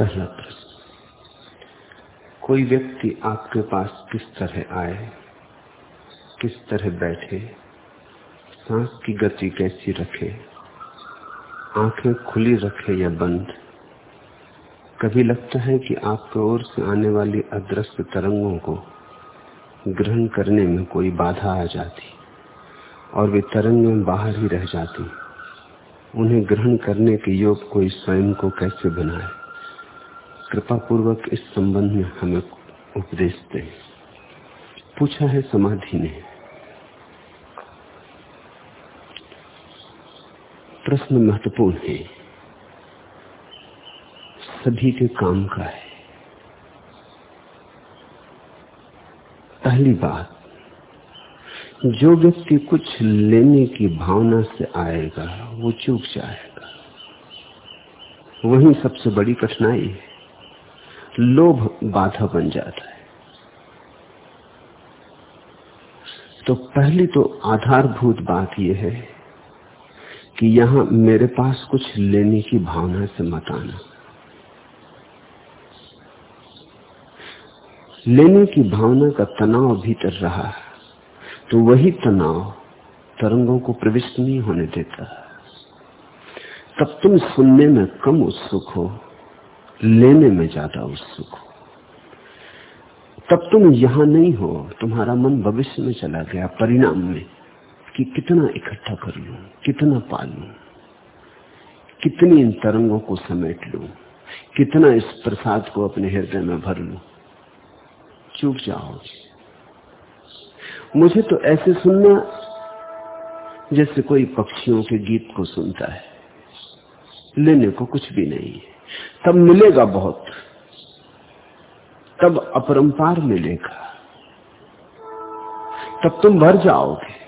पहला प्रश्न। कोई व्यक्ति आपके पास किस तरह आए, किस तरह बैठे, सांस की गति कैसी रखे, आँखें खुली रखे या बंद? कभी लगता है कि आपके ओर से आने वाली अदृश्य तरंगों को ग्रहण करने में कोई बाधा आ जाती और वे तरंगें बाहर ही रह जाती? उन्हें ग्रहण करने के योग कोई स्वयं को कैसे बनाए? कृपा पूर्वक इस संबंध में हमें उपदेश दे। पूछा है, समाधि ने प्रश्न महत्वपूर्ण है। सभी के काम का है। पहली बात, जो व्यक्ति कुछ लेने की भावना से आएगा, वो चूक जाएगा। वही सबसे बड़ी कठिनाई है। लोभ बाधा बन जाता है। तो पहली तो आधारभूत बात यह है कि यहाँ मेरे पास कुछ लेने की भावना से मत आना। लेने की भावना का तनाव भीतर रहा तो वही तनाव तरंगों को प्रविष्ट नहीं होने देता। तब तुम सुनने में कम उत्सुक हो लेने में ज़्यादा उत्सुक हो। तब तुम यहाँ नहीं हो, तुम्हारा मन भविष्य में चला गया परिणाम में कि कितना इकट्ठा कर लू, कितना पालू कितनी इन तरंगों को समेट लू, कितना इस प्रसाद को अपने हृदय में भर लू। चूक जाओ मुझे तो ऐसे सुनना जैसे कोई पक्षियों के गीत को सुनता है। लेने को कुछ भी नहीं है। तब मिलेगा बहुत। तब अपरंपार मिलेगा। तब तुम भर जाओगे।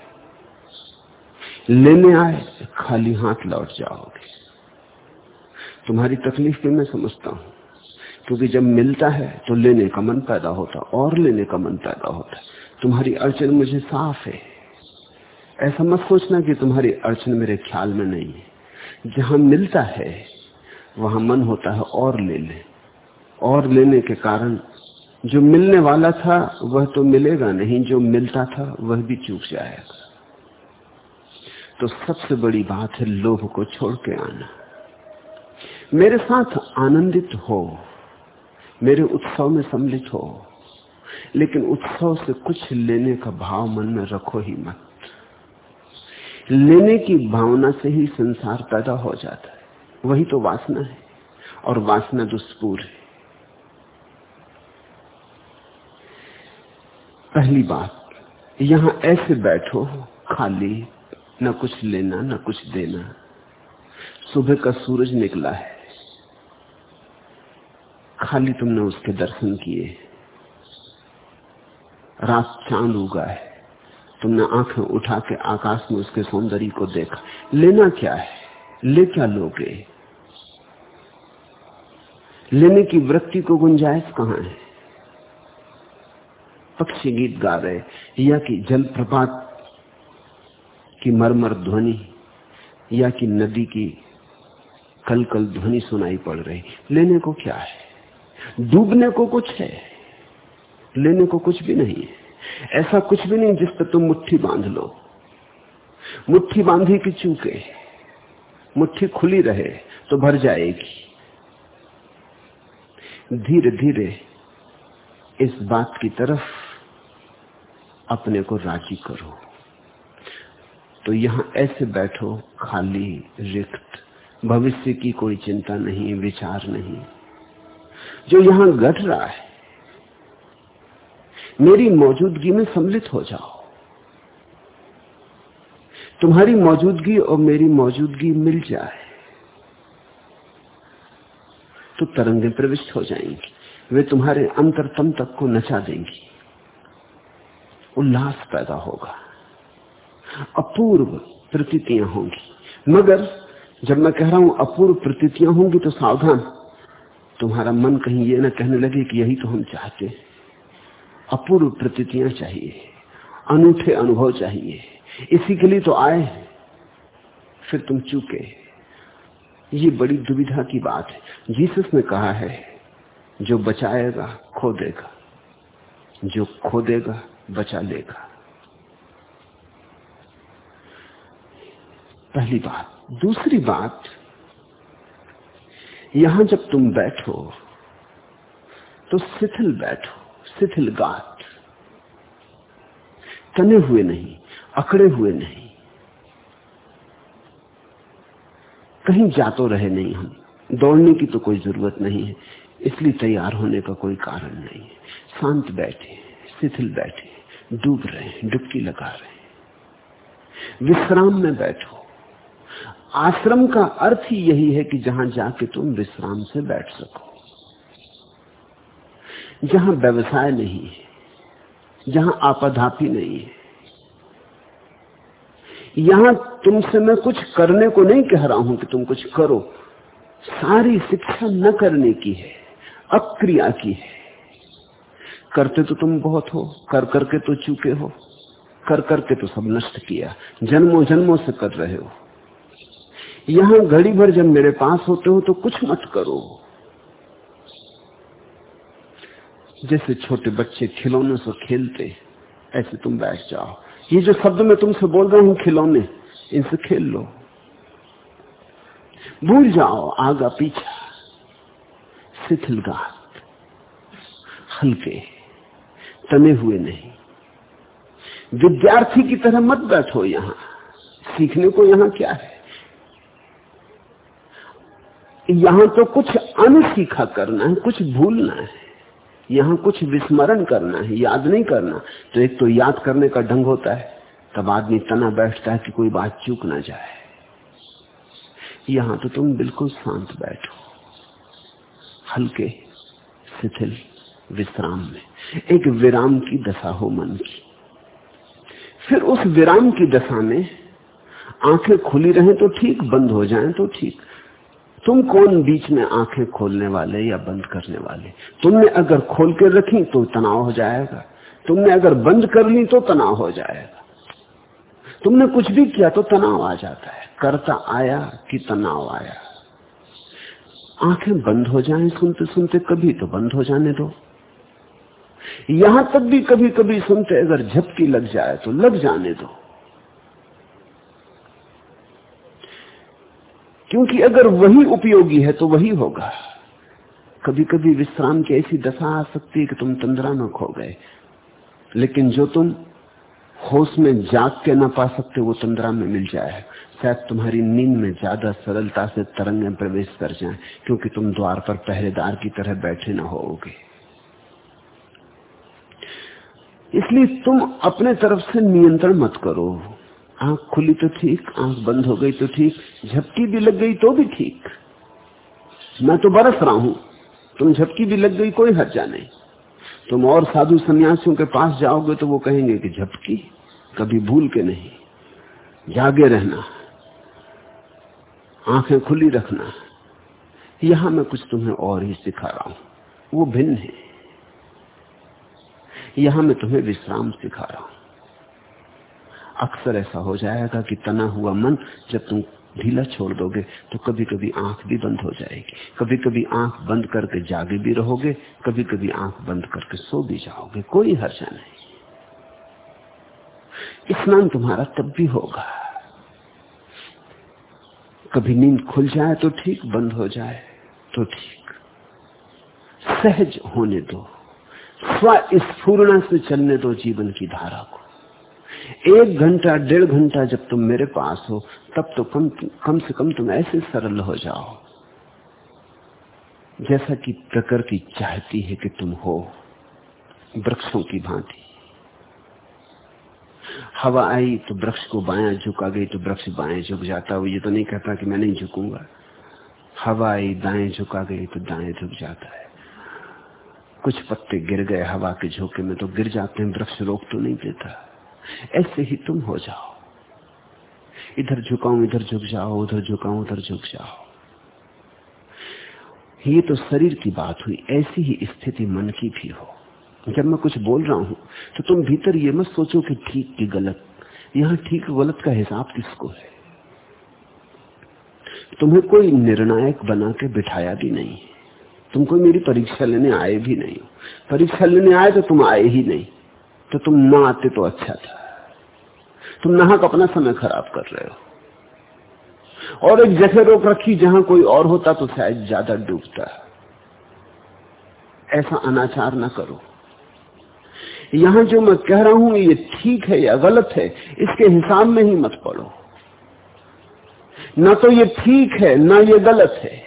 लेने आए, खाली हाथ लौट जाओगे। तुम्हारी तकलीफ़ भी मैं समझता हूँ, क्योंकि जब मिलता है तो लेने का मन पैदा होता और लेने का मन पैदा होता तुम्हारी अड़चन मुझे साफ़ है। ऐसा मत सोचना कि तुम्हारी अड़चन मेरे ख्याल में नहीं है। जहाँ मिलता है वहाँ मन होता है और ले ले और लेने के कारण जो मिलने वाला था, वह तो मिलेगा नहीं, जो मिलता था, वह भी चूक जाएगा। तो सबसे बड़ी बात है लोभ को छोड़ के आना। मेरे साथ आनंदित हो, मेरे उत्सव में सम्मिलित हो, लेकिन उत्सव से कुछ लेने का भाव मन में रखो ही मत। लेने की भावना से ही संसार पैदा हो जाता है। वही तो वासना है और वासना दुष्पूर है। पहली बात, यहाँ ऐसे बैठो, खाली, न कुछ लेना, न कुछ देना। सुबह का सूरज निकला है। खाली तुमने उसके दर्शन किए। रात चाँद उगा है। तुमने आँखें उठा के आकाश में उसके सौंदर्य को देखा। लेना क्या है? ले क्या लोगे? लेने की वृत्ति को गुंजाइश कहाँ है? पक्षी गीत गा रहे या कि जलप्रपात की मरमर ध्वनि, या कि नदी की कल कल ध्वनि सुनाई पड़ रही। लेने को क्या है? डूबने को कुछ है, लेने को कुछ भी नहीं है। ऐसा कुछ भी नहीं जिस पर तुम मुट्ठी बाँध लो। मुट्ठी बांधी की चूके? मुट्ठी खुली रहे तो भर जाएगी। धीरे धीरे इस बात की तरफ़ अपने को राज़ी करो। तो यहाँ ऐसे बैठो, खाली, रिक्त। भविष्य की कोई चिंता नहीं, विचार नहीं। जो यहाँ घट रहा है, मेरी मौजूदगी में सम्मिलित हो जाओ। तुम्हारी मौजूदगी और मेरी मौजूदगी मिल जाए। तो तरंगें प्रविष्ट हो जाएँगी। वे तुम्हारे अंतरतम तक को नचा देंगी। उल्लास पैदा होगा। अपूर्व प्रतीतियाँ होंगी। मगर जब मैं कह रहा हूँ अपूर्व प्रतीतियाँ होंगी तो सावधान। तुम्हारा मन कहीं ये ना कहने लगे कि यही तो हम चाहते अपूर्व प्रतीतियाँ चाहिए। अनूठे अनुभव चाहिए। इसी के लिए तो आए फिर तुम चूके ये बड़ी दुविधा की बात है। जीसस ने कहा है, जो बचाएगा, खो देगा। जो खो देगा, बचा लेगा। पहली बात। दूसरी बात, यहाँ जब तुम बैठो तो शिथिल बैठो, शिथिल गात। तने हुए नहीं, अकड़े हुए नहीं। कहीं जा तो रहे नहीं हम। दौड़ने की तो कोई ज़रूरत नहीं है। इसलिए तैयार होने का कोई कारण नहीं है। शांत बैठे, शिथिल बैठे, डूब रहे हैं, डुबकी लगा रहे विश्राम में बैठो। आश्रम का अर्थ ही यही है कि जहाँ जाके तुम विश्राम से बैठ सको। जहाँ व्यवसाय नहीं है, जहाँ आपाधापी नहीं है यहाँ तुमसे मैं कुछ करने को नहीं कह रहा हूँ कि तुम कुछ करो। सारी शिक्षा न करने की है, अक्रिया की है। करते तो तुम बहुत हो, कर करके तो चूके हो, कर करके तो सब नष्ट किया, जन्मों जन्मों से कर रहे हो। यहाँ घड़ी भर जब मेरे पास होते हो तो कुछ मत करो। जैसे छोटे बच्चे खिलौने से खेलते, ऐसे तुम बैठ जाओ। ये जो शब्द मैं तुमसे बोल रहा हूँ, खिलौने, इनसे खेल लो। भूल जाओ, आगा पीछा, शिथिल हल्के, तने हुए नहीं। विद्यार्थी की तरह मत बैठो यहाँ, सीखने को यहाँ क्या है? यहाँ तो कुछ अनसीखा करना है, कुछ भूलना है। यहाँ कुछ विस्मरण करना है, याद नहीं करना। तो एक तो याद करने का ढंग होता है, तब आदमी तना बैठता है कि कोई बात चूक ना जाए। यहाँ तो तुम बिल्कुल शांत बैठो, हल्के, शिथिल, विश्राम में। एक विराम की दशा हो मन की। फिर उस विराम की दशा में आँखें खुली रहें तो ठीक, बंद हो जाएँ तो ठीक। तुम कौन बीच में आँखें खोलने वाले या बंद करने वाले? तुमने अगर खोल के रखी तो तनाव हो जाएगा। तुमने अगर बंद कर ली तो तनाव हो जाएगा। तुमने कुछ भी किया तो तनाव आ जाता है। करता आया कि तनाव आया। आँखें बंद हो जाएँ सुनते सुनते, कभी तो बंद हो जाने दो। यहाँ तक भी कभी कभी सुनते अगर झपकी लग जाए तो लग जाने दो। क्योंकि अगर वही उपयोगी है तो वही होगा। कभी कभी विश्राम की ऐसी दशा आ सकती है कि तुम तंद्रा में खो गए। लेकिन जो तुम होश में जाग के ना पा सकते, वो तंद्रा में मिल जाए। शायद तुम्हारी नींद में ज़्यादा सरलता से तरंगें प्रवेश कर जाएँ, क्योंकि तुम द्वार पर पहरेदार की तरह बैठे ना होगे। इसलिए तुम अपने तरफ़ से नियंत्रण मत करो। आँख खुली तो ठीक, आँख बंद हो गई तो ठीक, झपकी भी लग गई तो भी ठीक। मैं तो बरस रहा हूँ, तुम झपकी भी लग गई कोई हर्जा नहीं। तुम और साधु सन्यासियों के पास जाओगे तो वो कहेंगे कि झपकी कभी भूल के नहीं। जागे रहना, आँखें खुली रखना, यहाँ मैं कुछ तुम्हें और ही सिखा रहा हूँ। वो भिन्न है। यहाँ मैं तुम्हें विश्राम सिखा रहा हूँ। अक्सर ऐसा हो जाएगा कि तना हुआ मन जब तुम ढीला छोड़ दोगे तो कभी कभी आँख भी बंद हो जाएगी। कभी कभी आँख बंद करके जागे भी रहोगे कभी कभी आँख बंद करके सो भी जाओगे। कोई हर्षा नहीं। स्नान तुम्हारा तब भी होगा। कभी नींद खुल जाए तो ठीक, बंद हो जाए तो ठीक। सहज होने दो। स्वस्फूर्णा से चलने दो जीवन की धारा को। एक घंटा, डेढ़ घंटा जब तुम मेरे पास हो, तब तो कम कम से कम तुम ऐसे सरल हो जाओ। जैसा कि प्रकृति चाहती है कि तुम हो, वृक्षों की भांति। हवा आई तो वृक्ष को बाया, झुका गई तो वृक्ष बाएँ झुक जाता वो ये तो नहीं कहता कि मैं नहीं झुकूँगा। हवा आई, दाएँ झुका गई तो दाएँ झुक जाता है। कुछ पत्ते गिर गए हवा के झोंके में तो गिर जाते हैं, वृक्ष रोक तो नहीं देता। ऐसे ही तुम हो जाओ। इधर झुकाऊ, इधर झुक जाओ, उधर झुकाऊ, उधर झुक जाओ। ये तो शरीर की बात हुई, ऐसी ही स्थिति मन की भी हो। जब मैं कुछ बोल रहा हूँ तो तुम भीतर ये मत सोचो कि ठीक की गलत, यहाँ ठीक गलत का हिसाब किसको है? तुम्हें कोई निर्णायक बना के बिठाया भी नहीं। तुम कोई मेरी परीक्षा लेने आए भी नहीं हो। परीक्षा लेने आए तो तुम आए ही नहीं। तो तुम ना आते तो अच्छा था। तुम नाहक अपना समय खराब कर रहे हो। और एक जगह रोक रखी जहाँ कोई और होता तो शायद ज़्यादा डूबता। ऐसा अनाचार ना करो। यहाँ जो मैं कह रहा हूँ, ये ठीक है या गलत है, इसके हिसाब में ही मत पड़ो ना तो ये ठीक है, ना ये गलत है।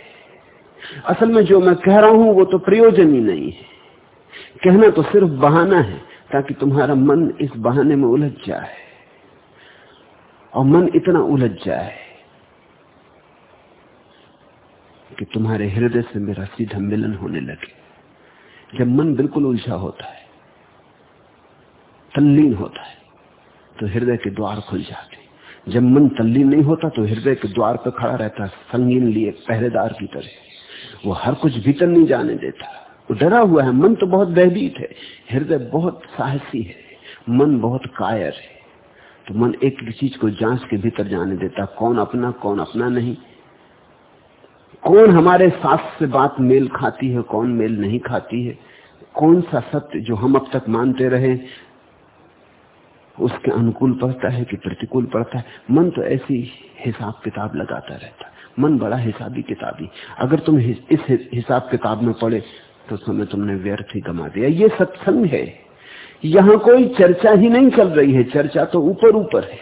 असल में जो मैं कह रहा हूँ, वो तो प्रयोजन ही नहीं है। कहना तो सिर्फ़ बहाना है। ताकि तुम्हारा मन इस बहाने में उलझ जाए और मन इतना उलझ जाए कि तुम्हारे हृदय से मेरा सीधा मिलन होने लगे। जब मन बिल्कुल उलझा होता है, तल्लीन होता है तो हृदय के द्वार खुल जाते जब मन तल्लीन नहीं होता तो हृदय के द्वार पर खड़ा रहता संगीन लिए पहरेदार की तरह। वो हर कुछ भीतर नहीं जाने देता। वो डरा हुआ है। मन तो बहुत भयभीत है। हृदय बहुत साहसी है। मन बहुत कायर है। तो मन एक चीज़ को जाँच के भीतर जाने देता कौन अपना कौन अपना नहीं। कौन हमारे सास से बात मेल खाती है, कौन मेल नहीं खाती है। कौन सा सत्य जो हम अब तक मानते रहे, उसके अनुकूल पड़ता है कि प्रतिकूल पड़ता है। मन तो ऐसी हिसाब किताब लगाता रहता मन बड़ा हिसाबी किताबी। अगर तुम इस हिसाब किताब में पड़े तो समय तुमने व्यर्थ ही गमा दिया। ये सत्संग है। यहाँ कोई चर्चा ही नहीं चल रही है। चर्चा तो ऊपर ऊपर है।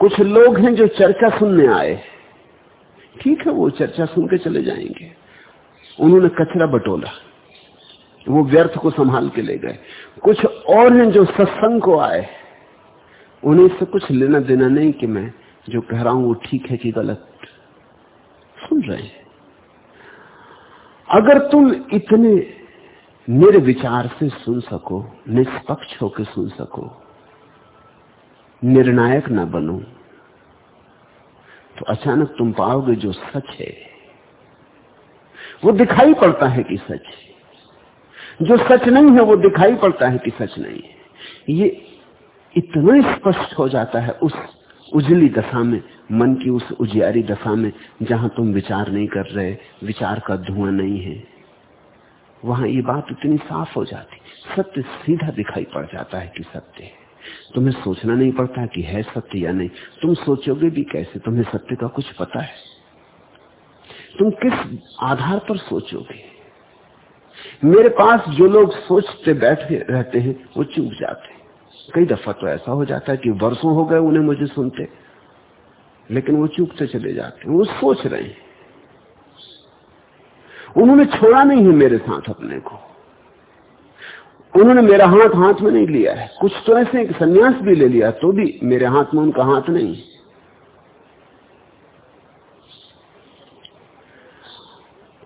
कुछ लोग हैं जो चर्चा सुनने आए। ठीक है, वो चर्चा सुन के चले जाएँगे। उन्होंने कचरा बटोला। वो व्यर्थ को संभाल के ले गए। कुछ और हैं जो सत्संग को आए। उन्हें इससे कुछ लेना देना नहीं कि मैं जो कह रहा हूँ वो ठीक है कि गलत। सुन रहे हैं। अगर तुम इतने मेरे विचार से सुन सको, निष्पक्ष होकर सुन सको, निर्णायक ना बनो तो अचानक तुम पाओगे जो सच है। वो दिखाई पड़ता है कि सच है। जो सच नहीं है, वो दिखाई पड़ता है कि सच नहीं है। ये इतना स्पष्ट हो जाता है उस उजली दशा में, मन की उस उजियारी दशा में, जहाँ तुम विचार नहीं कर रहे, विचार का धुआँ नहीं है। वहाँ ये बात इतनी साफ़ हो जाती, सत्य सीधा दिखाई पड़ जाता है कि सत्य है। तुम्हें सोचना नहीं पड़ता कि है सत्य या नहीं। तुम सोचोगे भी कैसे? तुम्हें सत्य का कुछ पता है। तुम किस आधार पर सोचोगे? मेरे पास जो लोग सोचते बैठे रहते हैं, वो चूक जाते कई दफ़ा तो ऐसा हो जाता है कि वर्षों हो गए उन्हें मुझे सुनते, लेकिन वो चूकते चले जाते हैं, वो सोच रहे हैं। उन्होंने छोड़ा नहीं है मेरे साथ अपने को। उन्होंने मेरा हाथ हाथ में नहीं लिया है। कुछ तो ऐसे संन्यास भी ले लिया तो भी मेरे हाथ में उनका हाथ नहीं है।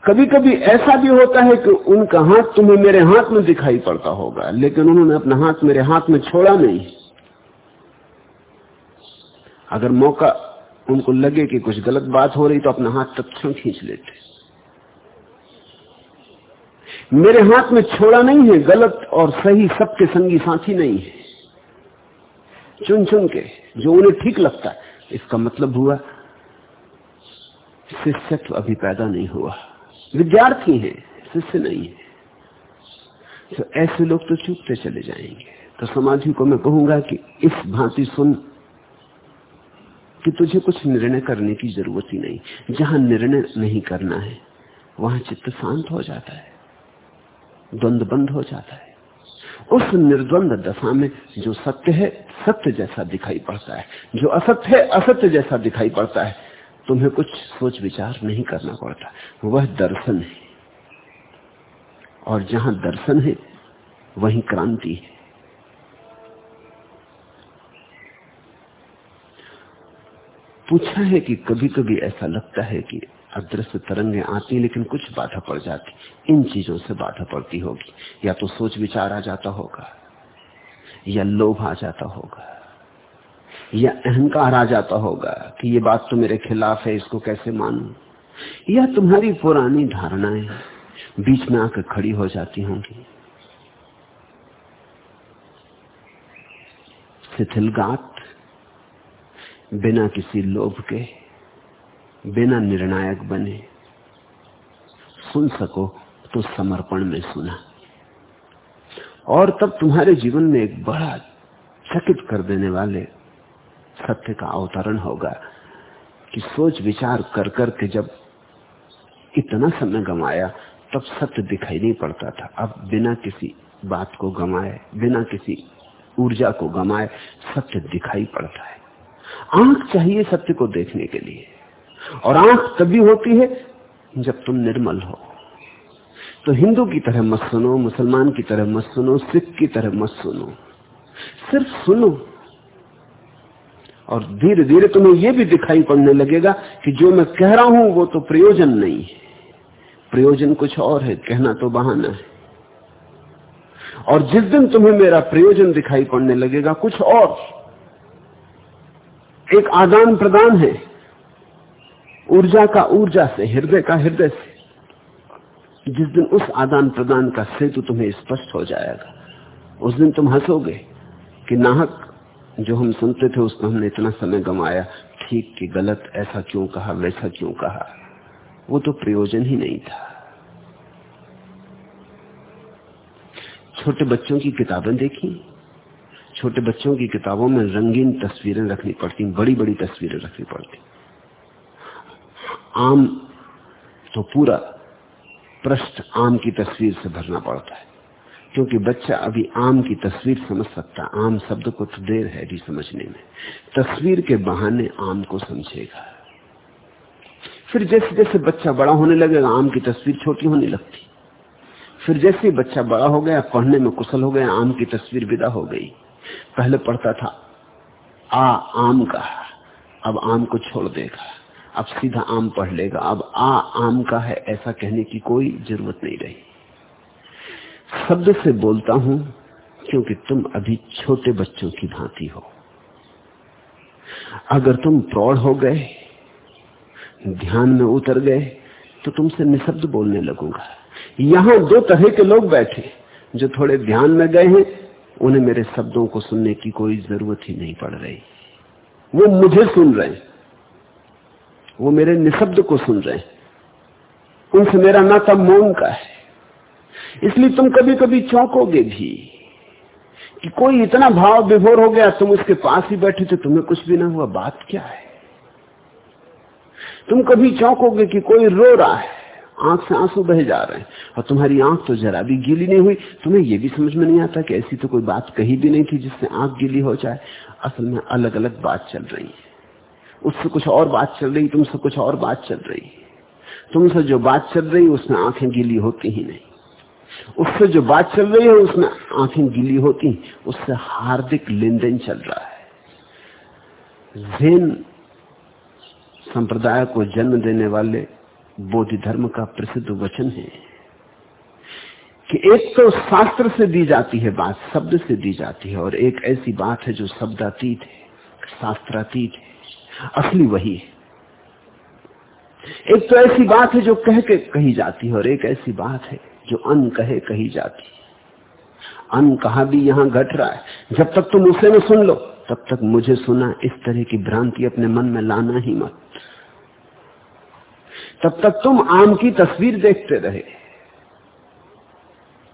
कभी कभी ऐसा भी होता है कि उनका हाथ तुम्हें मेरे हाथ में दिखाई पड़ता होगा, लेकिन उन्होंने अपना हाथ मेरे हाथ में छोड़ा नहीं। अगर मौका उनको लगे कि कुछ गलत बात हो रही तो अपना हाथ तत्म खींच लेते? मेरे हाथ में छोड़ा नहीं है, गलत और सही सबके संगी साथी नहीं है। चुन चुन के, जो उन्हें ठीक लगता है इसका मतलब हुआ, शिष्यत्व अभी पैदा नहीं हुआ। विद्यार्थी हैं, शिष्य नहीं है। तो ऐसे लोग तो चूकते चले जाएँगे। तो समाधि को मैं कहूँगा कि इस भांति सुन कि तुझे कुछ निर्णय करने की ज़रूरत ही नहीं। जहाँ निर्णय नहीं करना है, वहाँ चित्त शांत हो जाता है। द्वंद बंद हो जाता है। उस निर्द्वंद दशा में जो सत्य है, सत्य जैसा दिखाई पड़ता है। जो असत्य है, असत्य जैसा दिखाई पड़ता है। तुम्हें कुछ सोच विचार नहीं करना पड़ता। वह दर्शन है। और जहाँ दर्शन है, वहीं क्रांति है। पूछा है कि कभी कभी ऐसा लगता है कि अदृश्य तरंगे आती लेकिन कुछ बाधा पड़ जाती इन चीज़ों से बाधा पड़ती होगी। या तो सोच विचार आ जाता होगा, या लोभ आ जाता होगा। या अहंकार आ जाता होगा कि ये बात तो मेरे खिलाफ है, इसको कैसे मानू? या तुम्हारी पुरानी धारणाएँ बीच में आकर खड़ी हो जाती होंगी? शिथिलगात, बिना किसी लोभ के, बिना निर्णायक बने, सुन सको तो समर्पण में सुना। और तब तुम्हारे जीवन में एक बड़ा चकित कर देने वाले सत्य का अवतरण होगा कि सोच विचार कर कर के जब इतना समय गमाया, तब सत्य दिखाई नहीं पड़ता था। अब बिना किसी बात को गमाए, बिना किसी ऊर्जा को गमाए, सत्य दिखाई पड़ता है। आँख चाहिए सत्य को देखने के लिए। और आँख तभी होती है जब तुम निर्मल हो। तो हिंदू की तरह मत सुनो, मुसलमान की तरह मत सुनो, सिख की तरह मत सुनो। सिर्फ़ सुनो। और धीरे धीरे तुम्हें यह भी दिखाई पड़ने लगेगा कि जो मैं कह रहा हूँ, वो तो प्रयोजन नहीं है। प्रयोजन कुछ और है, कहना तो बहाना है। और जिस दिन तुम्हें मेरा प्रयोजन दिखाई पड़ने लगेगा, कुछ और। एक आदान प्रदान है। ऊर्जा का ऊर्जा से, हृदय का हृदय से। जिस दिन उस आदान प्रदान का सेतु तुम्हें स्पष्ट हो जाएगा, उस दिन तुम हंसोगे कि नाहक जो हम सुनते थे उसमें हमने इतना समय गंवाया ठीक कि गलत ऐसा क्यों कहा, वैसा क्यों कहा? वो तो प्रयोजन ही नहीं था। छोटे बच्चों की किताबें देखी, छोटे बच्चों की किताबों में रंगीन तस्वीरें रखनी पड़ती बड़ी बड़ी तस्वीरें रखनी पड़ती। आम तो पूरा पृष्ठ आम की तस्वीर से भरना पड़ता है। क्योंकि बच्चा अभी आम की तस्वीर समझ सकता, आम शब्द को तो देर है भी समझने में। तस्वीर के बहाने आम को समझेगा। फिर जैसे जैसे बच्चा बड़ा होने लगेगा, आम की तस्वीर छोटी होने लगती। फिर जैसे बच्चा बड़ा हो गया, पढ़ने में कुशल हो गया, आम की तस्वीर विदा हो गई। पहले पढ़ता था, आ, आम का। अब आम को छोड़ देगा। अब सीधा आम पढ़ लेगा। अब आ, आम का है, ऐसा कहने की कोई ज़रूरत नहीं रही। शब्द से बोलता हूँ क्योंकि तुम अभी छोटे बच्चों की भांति हो। अगर तुम प्रौढ़ हो गए, ध्यान में उतर गए तो तुमसे निशब्द बोलने लगूँगा। यहाँ दो तरह के लोग बैठे, जो थोड़े ध्यान में गए हैं, उन्हें मेरे शब्दों को सुनने की कोई ज़रूरत ही नहीं पड़ रही। वो मुझे सुन रहे हैं। वो मेरे निशब्द को सुन रहे हैं। उनसे मेरा नाता मौन का है। इसलिए तुम कभी कभी चौंकोगे भी कि कोई इतना भाव विभोर हो गया, तुम उसके पास ही बैठे थे, तुम्हें कुछ भी ना हुआ, बात क्या है? तुम कभी चौंकोगे कि कोई रो रहा है, आँख से आँसू बह जा रहे हैं, और तुम्हारी आँख तो जरा भी गीली नहीं हुई, तुम्हें यह भी समझ में नहीं आता कि ऐसी तो कोई बात कही भी नहीं थी जिससे आँख गीली हो जाए। असल में अलग अलग बात चल रही है। उससे कुछ और बात चल रही, तुमसे कुछ और बात चल रही तुमसे जो बात चल रही, उसमें आँखें गीली होती ही नहीं। उससे जो बात चल रही है, उसमें आँखें गीली होती उससे हार्दिक लेन देन चल रहा है। जैन संप्रदाय को जन्म देने वाले बोधि धर्म का प्रसिद्ध वचन है कि एक तो शास्त्र से दी जाती है बात, शब्द से दी जाती है, और एक ऐसी बात है जो शब्दातीत है, शास्त्रातीत है, असली वही है। एक तो ऐसी बात है जो कह के कही जाती है, और एक ऐसी बात है जो अन कहे कही जाती अन कहा भी यहाँ घट रहा है। जब तक तुम उसे न सुन लो, तब तक मुझे सुना, इस तरह की भ्रांति अपने मन में लाना ही मत। तब तक तुम आम की तस्वीर देखते रहे।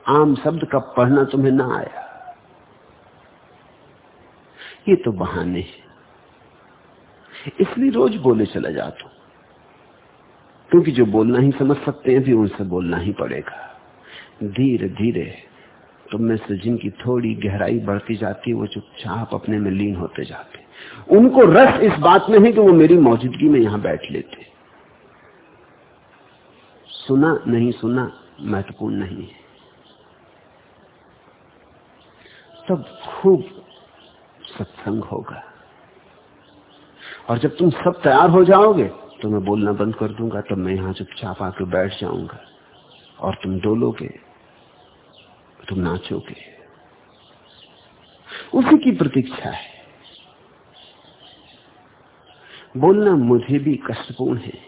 आम शब्द का पढ़ना तुम्हें ना आया। ये तो बहाने हैं। इसलिए रोज बोले चला जाता क्योंकि जो बोलना ही समझ सकते हैं भी उनसे बोलना ही पड़ेगा। धीरे धीरे तुम में से जिनकी थोड़ी गहराई बढ़ती जाती वो चुपचाप अपने में लीन होते जाते उनको रस इस बात में है कि वो मेरी मौजूदगी में यहाँ बैठ लेते सुना नहीं सुना महत्वपूर्ण नहीं है। तब खूब सत्संग होगा। और जब तुम सब तैयार हो जाओगे तो मैं बोलना बंद कर दूँगा, तब मैं यहाँ चुपचाप आके बैठ जाऊँगा। और तुम डोलोगे तुम नाचोगे। उसी की प्रतीक्षा है। बोलना मुझे भी कष्टपूर्ण है।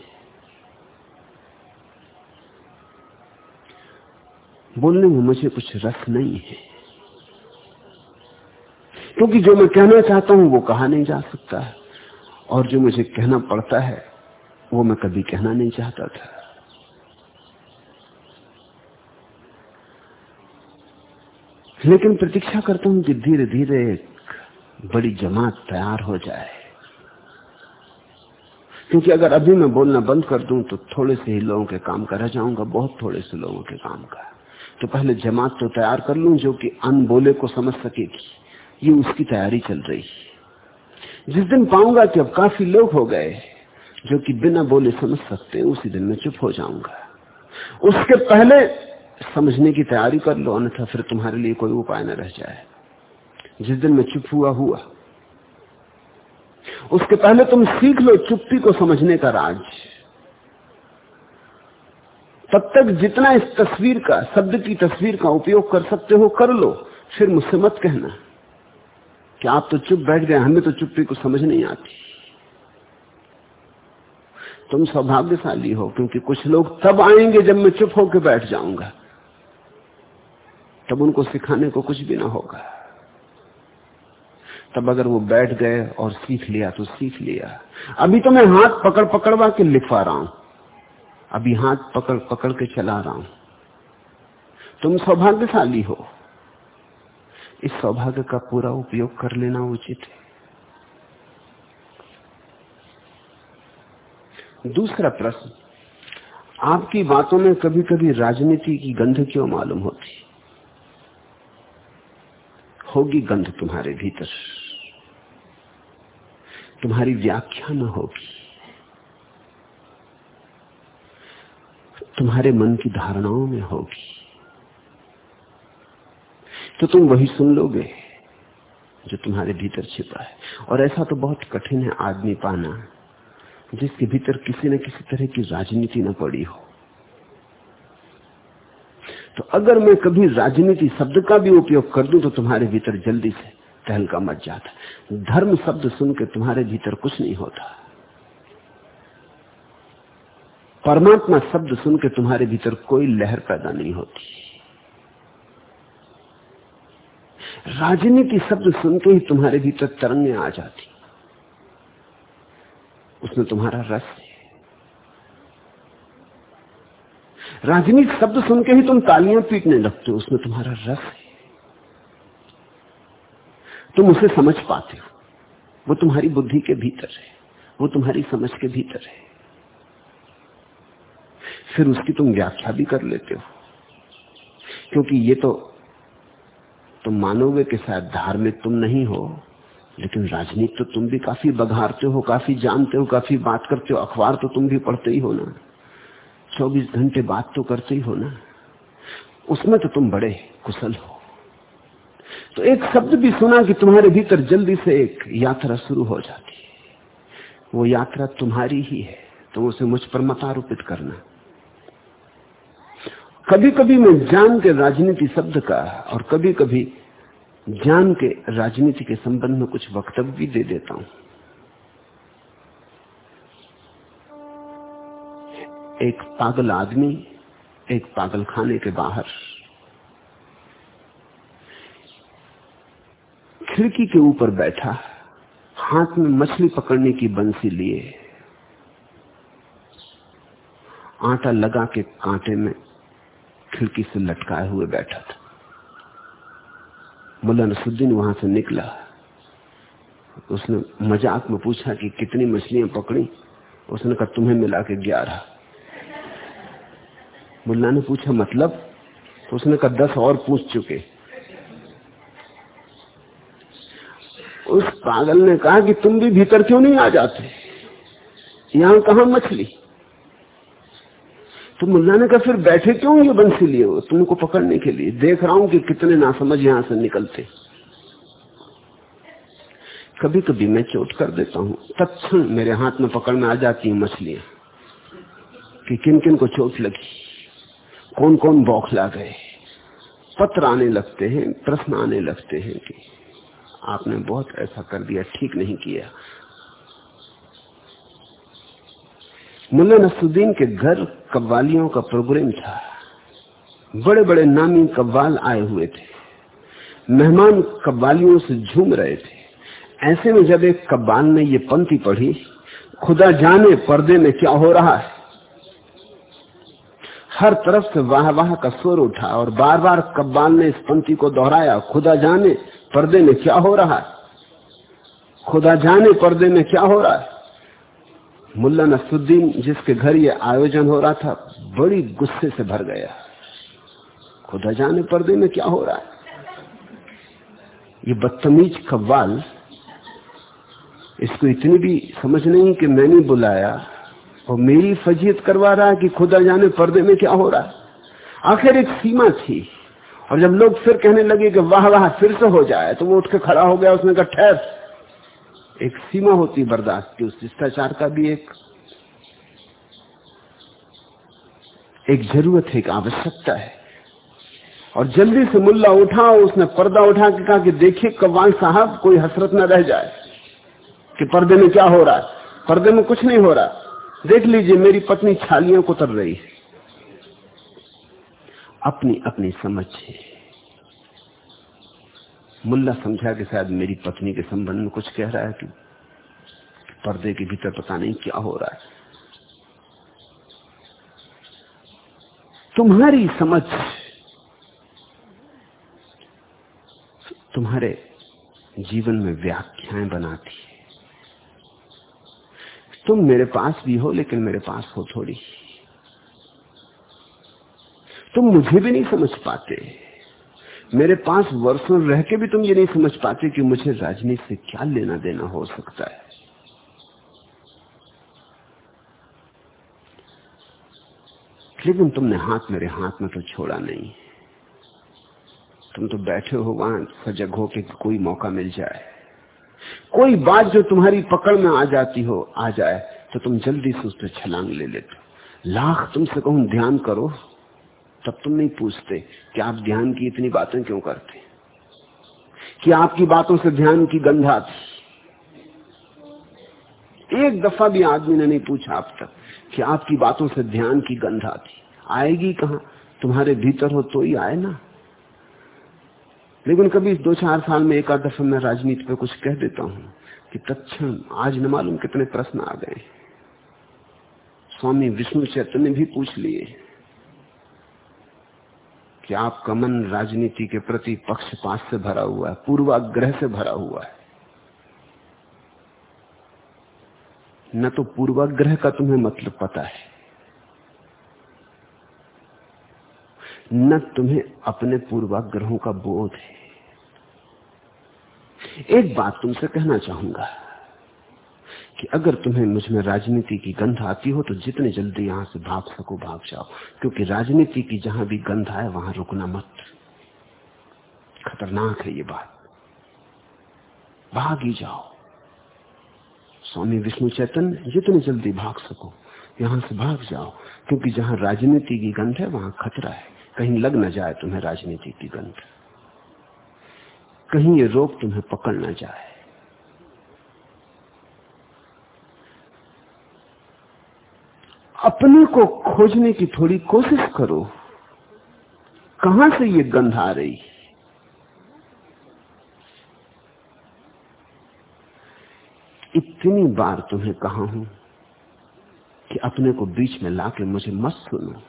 बोलने में मुझे कुछ रस नहीं है। क्योंकि जो मैं कहना चाहता हूँ, वो कहा नहीं जा सकता। और जो मुझे कहना पड़ता है, वो मैं कभी कहना नहीं चाहता था। लेकिन प्रतीक्षा करता हूँ कि धीरे धीरे एक बड़ी जमात तैयार हो जाए। क्योंकि अगर अभी मैं बोलना बंद कर दूँ तो थोड़े से ही लोगों के काम का रह जाऊँगा, बहुत थोड़े से लोगों के काम का। तो पहले जमात तो तैयार कर लूँ, जो कि अनबोले को समझ सकेगी। ये उसकी तैयारी चल रही है। जिस दिन पाऊँगा कि अब काफ़ी लोग हो गए, जो कि बिना बोले समझ सकते, उसी दिन मैं चुप हो जाऊँगा। उसके पहले समझने की तैयारी कर लो, अन्यथा फिर तुम्हारे लिए कोई उपाय न रह जाए। जिस दिन मैं चुप हुआ हुआ। उसके पहले तुम सीख लो चुप्पी को समझने का राज। तब तक जितना इस तस्वीर का, शब्द की तस्वीर का उपयोग कर सकते हो, कर लो। फिर मुझसे मत कहना कि आप तो चुप बैठ गए, हमें तो चुप्पी को समझ नहीं आती। तुम सौभाग्यशाली हो, क्योंकि कुछ लोग तब आएँगे जब मैं चुप होकर बैठ जाऊँगा। तब उनको सिखाने को कुछ भी ना होगा। तब अगर वो बैठ गए और सीख लिया तो सीख लिया। अभी तो मैं हाथ पकड़ पकड़वा के लिखवा रहा हूँ। अभी हाथ पकड़ पकड़ के चला रहा हूँ। तुम सौभाग्यशाली हो। इस सौभाग्य का पूरा उपयोग कर लेना उचित है। दूसरा प्रश्न, आपकी बातों में कभी कभी राजनीति की गंध क्यों मालूम होती? होगी गंध तुम्हारे भीतर। तुम्हारी व्याख्या न होगी। तुम्हारे मन की धारणाओं में होगी। तो तुम वही सुन लोगे जो तुम्हारे भीतर छिपा है। और ऐसा तो बहुत कठिन है आदमी पाना, जिसके भीतर किसी न किसी तरह की राजनीति न पड़ी हो। तो अगर मैं कभी राजनीति शब्द का भी उपयोग कर दूँ तो तुम्हारे भीतर जल्दी से तहलका मच जाता। धर्म शब्द सुन के तुम्हारे भीतर कुछ नहीं होता। परमात्मा शब्द सुन के तुम्हारे भीतर कोई लहर पैदा नहीं होती। राजनीति शब्द सुन के ही तुम्हारे भीतर तरंगे आ जाती। उसमें तुम्हारा रस है। राजनीति शब्द सुन के ही तुम तालियाँ पीटने लगते हो, उसमें तुम्हारा रस है। तुम उसे समझ पाते हो। वो तुम्हारी बुद्धि के भीतर है, वो तुम्हारी समझ के भीतर है। फिर उसकी तुम व्याख्या भी कर लेते हो। क्योंकि ये तो तुम मानोगे कि शायद धार्मिक तुम नहीं हो, लेकिन राजनीति तो तुम भी काफ़ी बघारते हो, काफ़ी जानते हो, काफ़ी बात करते हो, अखबार तो तुम भी पढ़ते ही हो ना। चौबीस घंटे बात तो करते ही हो ना। उसमें तो तुम बड़े कुशल हो। तो एक शब्द भी सुना कि तुम्हारे भीतर जल्दी से एक यात्रा शुरू हो जाती है। वो यात्रा तुम्हारी ही है तो उसे मुझ पर मत आरोपित करना। कभी कभी मैं जान के राजनीति शब्द का और कभी कभी जान के राजनीति के संबंध में कुछ वक्तव्य भी दे देता हूँ। एक पागल आदमी एक पागल खाने के बाहर खिड़की के ऊपर बैठा, हाथ में मछली पकड़ने की बंसी लिए, आटा लगा के कांटे में खिड़की से लटकाए हुए बैठा था। मुला नसुद्दीन वहाँ से निकला। उसने मज़ाक में पूछा कि कितनी मछलियाँ पकड़ी? उसने कहा, तुम्हें मिला के ग्यारह। मुल्ला ने पूछा मतलब? तो उसने कहा दस और पूछ चुके। उस पागल ने कहा कि तुम भी भीतर क्यों नहीं आ जाते? यहाँ कहा मछली? तो मुल्ला ने कहा, फिर बैठे क्यों ये बंसी लिए हो तुमको पकड़ने के लिए। देख रहा हूँ कि कितने नासमझ यहाँ से निकलते। कभी कभी मैं चोट कर देता हूँ। तत्ण मेरे हाथ में पकड़ में आ जाती है मछलियाँ। कि किन किन को चोट लगी। कौन कौन बौखला गए पत्र आने लगते हैं, प्रश्न आने लगते हैं कि आपने बहुत ऐसा कर दिया, ठीक नहीं किया। मुल्ला नसुद्दीन के घर कव्वालियों का प्रोग्राम था। बड़े बड़े नामी कव्वाल आए हुए थे। मेहमान कव्वालियों से झूम रहे थे। ऐसे में जब एक कब्बाल ने ये पंक्ति पढ़ी, खुदा जाने पर्दे में क्या हो रहा है? हर तरफ़ से वाह वाह का स्वर उठा और बार बार कब्बाल ने इस पंक्ति को दोहराया, खुदा जाने पर्दे में क्या हो रहा है? खुदा जाने पर्दे में क्या हो रहा है? मुल्ला नसुद्दीन जिसके घर ये आयोजन हो रहा था, बड़ी गुस्से से भर गया। खुदा जाने पर्दे में क्या हो रहा है? ये बदतमीज कव्वाल, इसको इतनी भी समझ नहीं कि मैंने बुलाया और मेरी फजीयत करवा रहा है कि खुदा जाने, पर्दे में क्या हो रहा है? आखिर एक सीमा थी। और जब लोग फिर कहने लगे कि वाह वाह, फिर से हो जाए तो वो उठ के खड़ा हो गया। उसने कहा, ठहर। एक सीमा होती बर्दाश्त की, उस शिष्टाचार का भी एक। एक ज़रूरत है, एक आवश्यकता है। और जल्दी से मुल्ला उठा, उसने पर्दा उठा के कहा कि देखिए, कव्वाल साहब, कोई हसरत न रह जाए कि पर्दे में क्या हो रहा है? पर्दे में कुछ नहीं हो रहा। देख लीजिए, मेरी पत्नी छालियों को तर रही है। अपनी अपनी समझ है मुल्ला समझा कि शायद मेरी पत्नी के संबंध में कुछ कह रहा है कि पर्दे के भीतर पता नहीं क्या हो रहा है। तुम्हारी समझ तुम्हारे जीवन में व्याख्याएँ बनाती है। तुम मेरे पास भी हो, लेकिन मेरे पास हो थोड़ी। तुम मुझे भी नहीं समझ पाते। मेरे पास वर्षों रह के भी तुम ये नहीं समझ पाते कि मुझे राजनीति से क्या लेना देना हो सकता है। लेकिन तुमने हाथ मेरे हाथ में तो छोड़ा नहीं। तुम तो बैठे हो वहाँ, सजग हो कि कोई मौका मिल जाए। कोई बात जो तुम्हारी पकड़ में आ जाती हो, आ जाए तो तुम जल्दी से उस पर छलांग ले लेते लाख तुमसे कहूँ, ध्यान करो। तब तुम नहीं पूछते कि आप ध्यान की इतनी बातें क्यों करते कि आपकी बातों से ध्यान की गंधा थी एक दफ़ा भी आदमी ने नहीं पूछा आप तक कि आपकी बातों से ध्यान की गंधा थी आएगी कहा? तुम्हारे भीतर हो तो ही आए ना। लेकिन कभी दो चार साल में एक आध दफ़ा मैं राजनीति पे कुछ कह देता हूँ कि तत्म आज न मालूम कितने प्रश्न आ गए। स्वामी विष्णु चैतन्य भी पूछ लिए कि आपका मन राजनीति के प्रति पक्षपात से भरा हुआ है, पूर्वाग्रह से भरा हुआ है। न तो पूर्वाग्रह का तुम्हें मतलब पता है न तुम्हें अपने पूर्वाग्रहों का बोध है। एक बात तुमसे कहना चाहूँगा कि अगर तुम्हें मुझमें राजनीति की गंध आती हो तो जितने जल्दी यहाँ से भाग सको भाग जाओ, क्योंकि राजनीति की जहाँ भी गंध आए, वहाँ रुकना मत। खतरनाक है ये बात। भाग ही जाओ। स्वामी विष्णु चैतन्य जितने जल्दी भाग सको, यहाँ से भाग जाओ, क्योंकि जहाँ राजनीति की गंध है, वहाँ खतरा है। कहीं लग न जाए तुम्हें राजनीति की गंध। कहीं ये रोग तुम्हें पकड़ न जाए। अपने को खोजने की थोड़ी कोशिश करो। कहाँ से ये गंध आ रही? इतनी बार तुम्हें कहा हूँ कि अपने को बीच में लाके मुझे मत सुनो।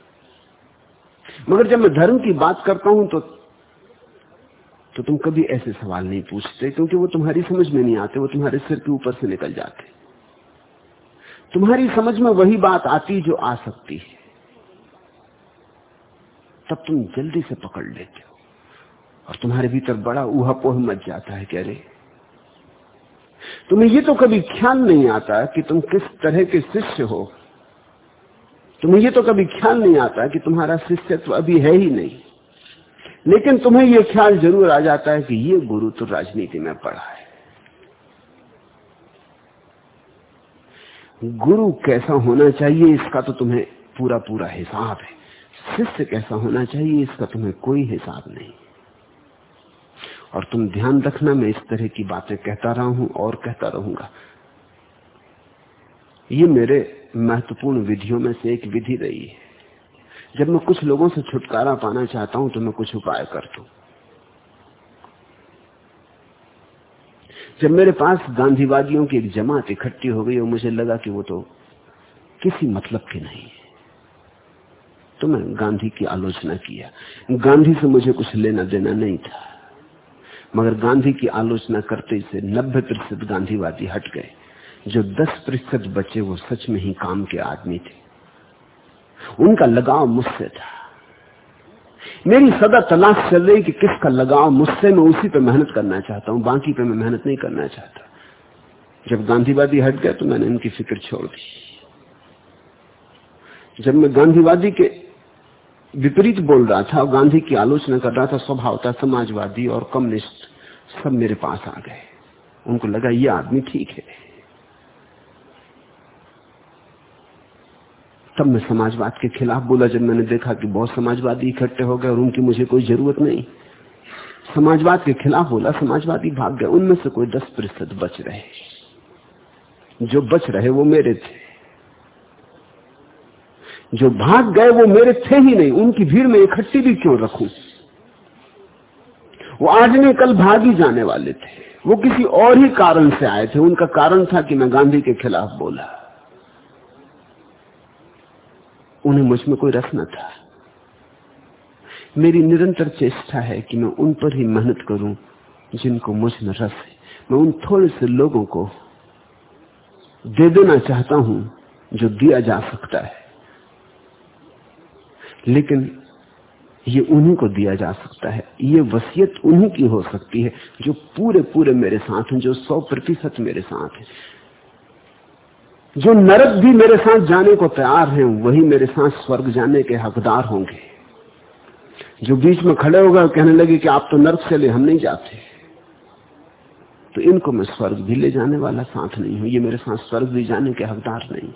मगर जब मैं धर्म की बात करता हूँ तो तो तुम कभी ऐसे सवाल नहीं पूछते, क्योंकि वो तुम्हारी समझ में नहीं आते, वो तुम्हारे सिर के ऊपर से निकल जाते। तुम्हारी समझ में वही बात आती जो आ सकती है। तब तुम जल्दी से पकड़ लेते हो, और तुम्हारे भीतर बड़ा ऊहापोह मच जाता है कह रहे तुम्हें ये तो कभी ख्याल नहीं आता कि तुम किस तरह के शिष्य हो। तुम्हें ये तो कभी ख्याल नहीं आता कि तुम्हारा शिष्यत्व अभी है ही नहीं। लेकिन तुम्हें यह ख्याल ज़रूर आ जाता है कि ये गुरु तो राजनीति में पढ़ा है। गुरु कैसा होना चाहिए, इसका तो तुम्हें पूरा पूरा हिसाब है। शिष्य कैसा होना चाहिए, इसका तुम्हें कोई हिसाब नहीं। और तुम ध्यान रखना, मैं इस तरह की बातें कहता रहा हूँ और कहता रहूँगा। ये मेरे महत्वपूर्ण विधियों में से एक विधि रही है। जब मैं कुछ लोगों से छुटकारा पाना चाहता हूँ तो मैं कुछ उपाय करता हूँ। जब मेरे पास गांधीवादियों की एक जमात इकट्ठी हो गई और मुझे लगा कि वो तो किसी मतलब की नहीं है तो मैं गांधी की आलोचना किया। गांधी से मुझे कुछ लेना देना नहीं था, मगर गांधी की आलोचना करते से नब्बे प्रतिशत गांधीवादी हट गए। जो दस प्रतिशत बचे वो सच में ही काम के आदमी थे। उनका लगाव मुझसे था। मेरी सदा तलाश चल रही कि किसका लगाव मुझसे, मैं उसी पे मेहनत करना चाहता हूँ, बाकी पे मैं मेहनत नहीं करना चाहता। जब गांधीवादी हट गया तो मैंने इनकी फ़िक्र छोड़ दी। जब मैं गांधीवादी के विपरीत बोल रहा था, गांधी की आलोचना कर रहा था स्वभाव था समाजवादी और कम्युनिस्ट सब मेरे पास आ गए। उनको लगा ये आदमी ठीक है। तब मैं समाजवाद के खिलाफ बोला, जब मैंने देखा कि बहुत समाजवादी इकट्ठे हो गए और उनकी मुझे कोई ज़रूरत नहीं। समाजवाद के खिलाफ बोला, समाजवादी भाग गए, उनमें से कोई दस प्रतिशत बच रहे। जो बच रहे वो मेरे थे। जो भाग गए वो मेरे थे ही नहीं, उनकी भीड़ में इकट्ठी भी क्यों रखू? वो आज नहीं, कल भाग ही जाने वाले थे। वो किसी और ही कारण से आए थे। उनका कारण था कि मैं गांधी के खिलाफ बोला। उन्हें मुझमें कोई रस न था। मेरी निरंतर चेष्टा है कि मैं उन पर ही मेहनत करूँ जिनको मुझमें रस है। मैं उन थोड़े से लोगों को दे देना चाहता हूँ जो दिया जा सकता है। लेकिन ये उन्हीं को दिया जा सकता है। ये वसीयत उन्हीं की हो सकती है जो पूरे पूरे मेरे साथ हैं, जो सौ प्रतिशत मेरे साथ हैं। जो नरक भी मेरे साथ जाने को तैयार हैं, वही मेरे साथ स्वर्ग जाने के हकदार होंगे। जो बीच में खड़े होगा कहने लगे कि आप तो नरक ले, हम नहीं जाते। तो इनको मैं स्वर्ग भी ले जाने वाला साथ नहीं हूँ, ये मेरे साथ स्वर्ग भी जाने के हकदार नहीं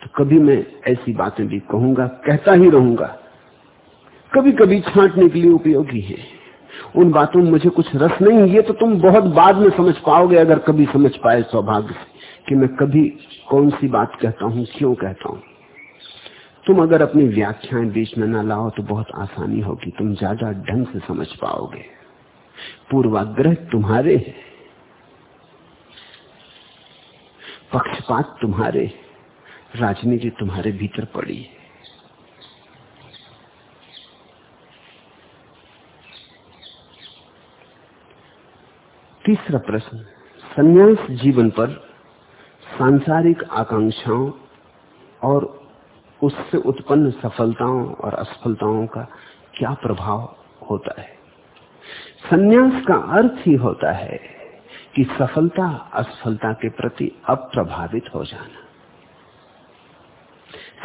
तो कभी मैं ऐसी बातें भी कहूँगा, कहता ही रहूँगा। कभी कभी छांटने के लिए उपयोगी है। उन बातों में मुझे कुछ रस नहीं, ये तो तुम बहुत बाद में समझ पाओगे, अगर कभी समझ पाए सौभाग्य से। कि मैं कभी कौन सी बात कहता हूँ, क्यों कहता हूँ? तुम अगर अपनी व्याख्याएँ बीच में ना लाओ तो बहुत आसानी होगी। तुम ज़्यादा ढंग से समझ पाओगे। पूर्वाग्रह तुम्हारे पक्षपात तुम्हारे राजनीति तुम्हारे भीतर पड़ी है। तीसरा प्रश्न, संन्यास जीवन पर सांसारिक आकांक्षाओं और उससे उत्पन्न सफलताओं और असफलताओं का क्या प्रभाव होता है? संन्यास का अर्थ ही होता है कि सफलता असफलता के प्रति अप्रभावित हो जाना।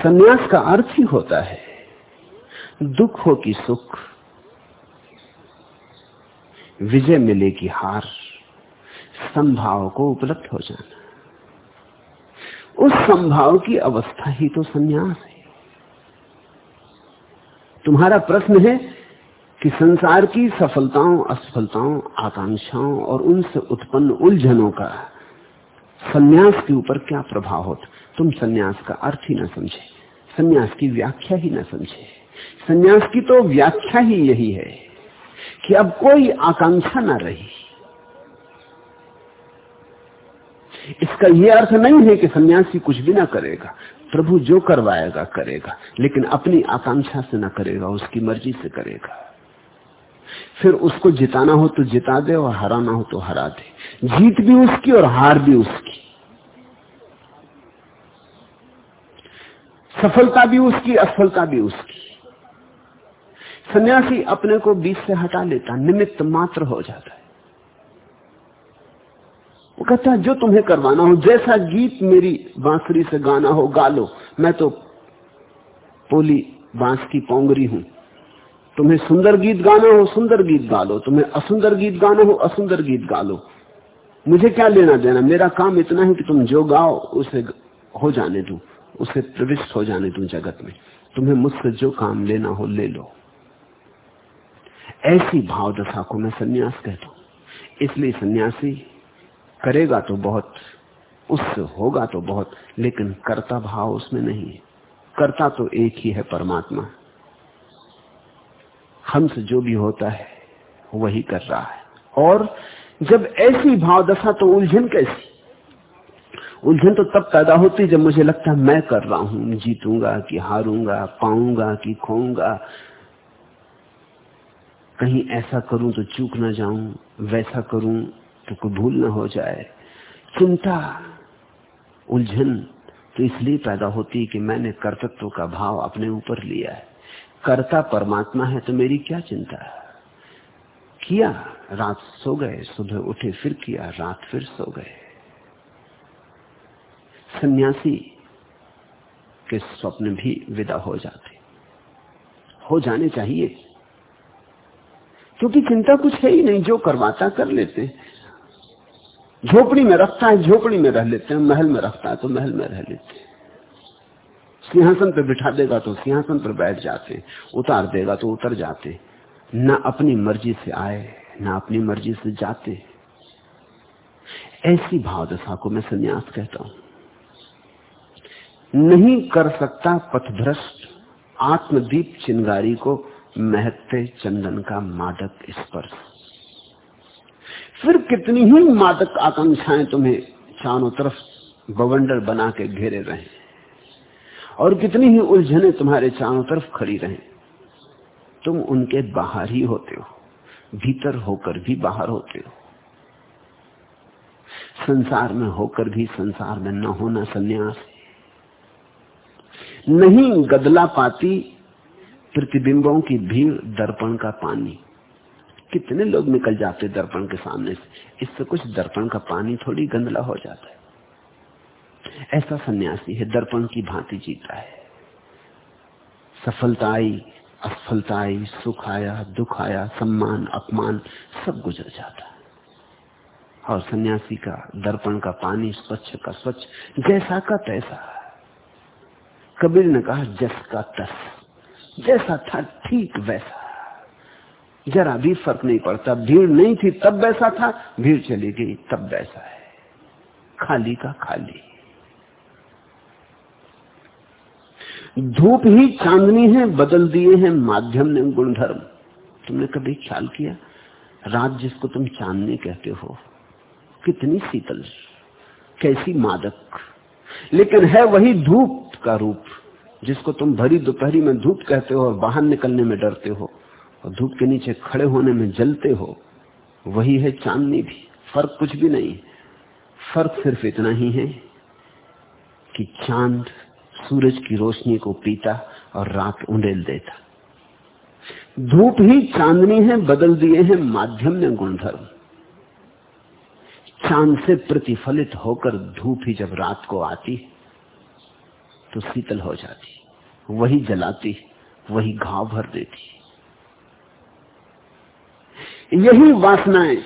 संन्यास का अर्थ ही होता है दुख हो कि सुख, विजय मिले कि हार, संभाव को उपलब्ध हो जाना। उस संभाव की अवस्था ही तो संन्यास है। तुम्हारा प्रश्न है कि संसार की सफलताओं, असफलताओं, आकांक्षाओं और उनसे उत्पन्न उलझनों का संन्यास के ऊपर क्या प्रभाव होता तुम संन्यास का अर्थ ही ना समझे, संन्यास की व्याख्या ही ना समझे। संन्यास की तो व्याख्या ही यही है कि अब कोई आकांक्षा ना रही। इसका यह अर्थ नहीं है कि सन्यासी कुछ भी ना करेगा। प्रभु जो करवाएगा, करेगा। लेकिन अपनी आकांक्षा से ना करेगा, उसकी मर्ज़ी से करेगा। फिर उसको जिताना हो तो जिता दे और हराना हो तो हरा दे। जीत भी उसकी और हार भी उसकी। सफलता भी उसकी, असफलता भी उसकी। सन्यासी अपने को बीच से हटा लेता, निमित्त मात्र हो जाता है। वो कहता जो तुम्हें करवाना हो, जैसा गीत मेरी बांसुरी से गाना हो, गा लो। मैं तो पोली बाँस की पोंगरी हूँ। तुम्हें सुंदर गीत गाना हो, सुंदर गीत गा लो। तुम्हें असुंदर गीत गाना हो, असुंदर गीत गा लो। मुझे क्या लेना देना? मेरा काम इतना है कि तुम जो गाओ, उसे हो जाने दू। उसे प्रविष्ट हो जाने दू जगत में। तुम्हें मुझसे जो काम लेना हो, ले लो। ऐसी भाव दशा को मैं सन्यास कहता हूँ। इसलिए सन्यासी करेगा तो बहुत उससे होगा तो बहुत, लेकिन कर्ता भाव उसमें नहीं है। कर्ता तो एक ही है परमात्मा। हमसे जो भी होता है, वही कर रहा है। और जब ऐसी भाव दशा तो उलझन कैसी? उलझन तो तब पैदा होती जब मुझे लगता है मैं कर रहा हूँ, जीतूँगा कि हारूँगा, पाऊँगा कि खोऊँगा। कहीं ऐसा करूँ तो चूक ना जाऊँ, वैसा करूँ तो कोई भूल ना हो जाए। चिंता, उलझन तो इसलिए पैदा होती है कि मैंने कर्तत्व का भाव अपने ऊपर लिया है। कर्ता परमात्मा है तो मेरी क्या चिंता है? किया? रात सो गए, सुबह उठे, फिर किया, रात फिर सो गए। सन्यासी के स्वप्न भी विदा हो जाते। हो जाने चाहिए। क्योंकि चिंता कुछ है ही नहीं, जो करवाता कर लेते झोपड़ी में रखता है, झोपड़ी में रह लेते हैं, महल में रखता है तो महल में रह लेते हैं। सिंहासन पर बिठा देगा तो सिंहासन पर बैठ जाते उतार देगा तो उतर जाते न अपनी मर्ज़ी से आए, न अपनी मर्ज़ी से जाते। ऐसी भाव दशा को मैं संन्यास कहता हूँ। नहीं कर सकता पथभ्रष्ट, आत्मदीप चिंगारी को महत्ते चंदन का मादक स्पर्श। फिर कितनी ही मादक आकांक्षाएँ तुम्हें चारों तरफ़ बवंडर बना के घेरे रहे। और कितनी ही उलझने तुम्हारे चारों तरफ़ खड़ी रहे। तुम उनके बाहर ही होते हो, भीतर होकर भी बाहर होते हो। संसार में होकर भी संसार में न होना संन्यास नहीं गदला पाती प्रतिबिंबों की भीड़ दर्पण का पानी। कितने लोग निकल जाते दर्पण के सामने से? इससे कुछ दर्पण का पानी थोड़ी गंदला हो जाता है। ऐसा सन्यासी है, दर्पण की भांति जीता है। सफलता आई, असफलता आई, सुख आया, दुख आया, सम्मान, अपमान, सब गुजर जाता है। और सन्यासी का दर्पण का पानी स्वच्छ का स्वच्छ, जैसा का तैसा। कबीर ने कहा, जस का तस, जैसा था ठीक वैसा। जरा भी फ़र्क नहीं पड़ता। भीड़ नहीं थी, तब वैसा था। भीड़ चली गई, तब वैसा है। खाली का खाली। धूप ही चांदनी है, बदल दिए हैं माध्यम ने गुणधर्म। तुमने कभी ख्याल किया? रात जिसको तुम चांदनी कहते हो, कितनी शीतल, कैसी मादक। लेकिन है वही धूप का रूप, जिसको तुम भरी दोपहरी में धूप कहते हो और बाहर निकलने में डरते हो। और धूप के नीचे खड़े होने में जलते हो, वही है चांदनी भी। फ़र्क कुछ भी नहीं। फ़र्क सिर्फ़ इतना ही है कि चाँद सूरज की रोशनी को पीता और रात उंडेल देता। धूप ही चांदनी है, बदल दिए हैं माध्यम ने गुणधर्म। चाँद से प्रतिफलित होकर धूप ही जब रात को आती तो शीतल हो जाती, वही जलाती, वही घाव भर देती। यही वासनाएँ,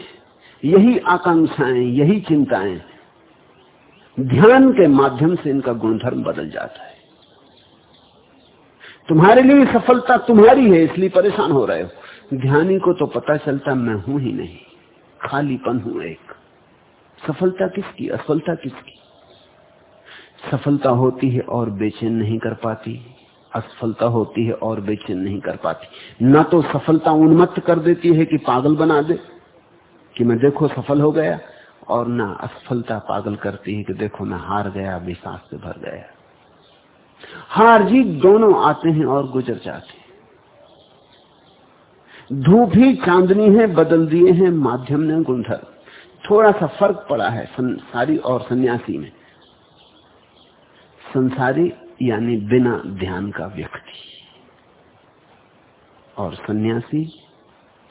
यही आकांक्षाएँ, यही चिंताएँ ध्यान के माध्यम से इनका गुणधर्म बदल जाता है। तुम्हारे लिए सफलता तुम्हारी है, इसलिए परेशान हो रहे हो। ध्यानी को तो पता चलता, मैं हूँ ही नहीं, खालीपन हूँ एक। सफलता किसकी, असफलता किसकी? सफलता होती है और बेचैन नहीं कर पाती। असफलता होती है और बेचैन नहीं कर पाती। न तो सफलता उन्मत्त कर देती है कि पागल बना दे, कि मैं देखो सफल हो गया, और ना असफलता पागल करती है कि देखो मैं हार गया विश्वास से भर गया। हार जीत दोनों आते हैं और गुजर जाते हैं। धूप ही चांदनी है, बदल दिए हैं माध्यम ने गुंधर। थोड़ा सा फ़र्क पड़ा है संसारी और सन्यासी में। संसारी यानी बिना ध्यान का व्यक्ति। और सन्यासी,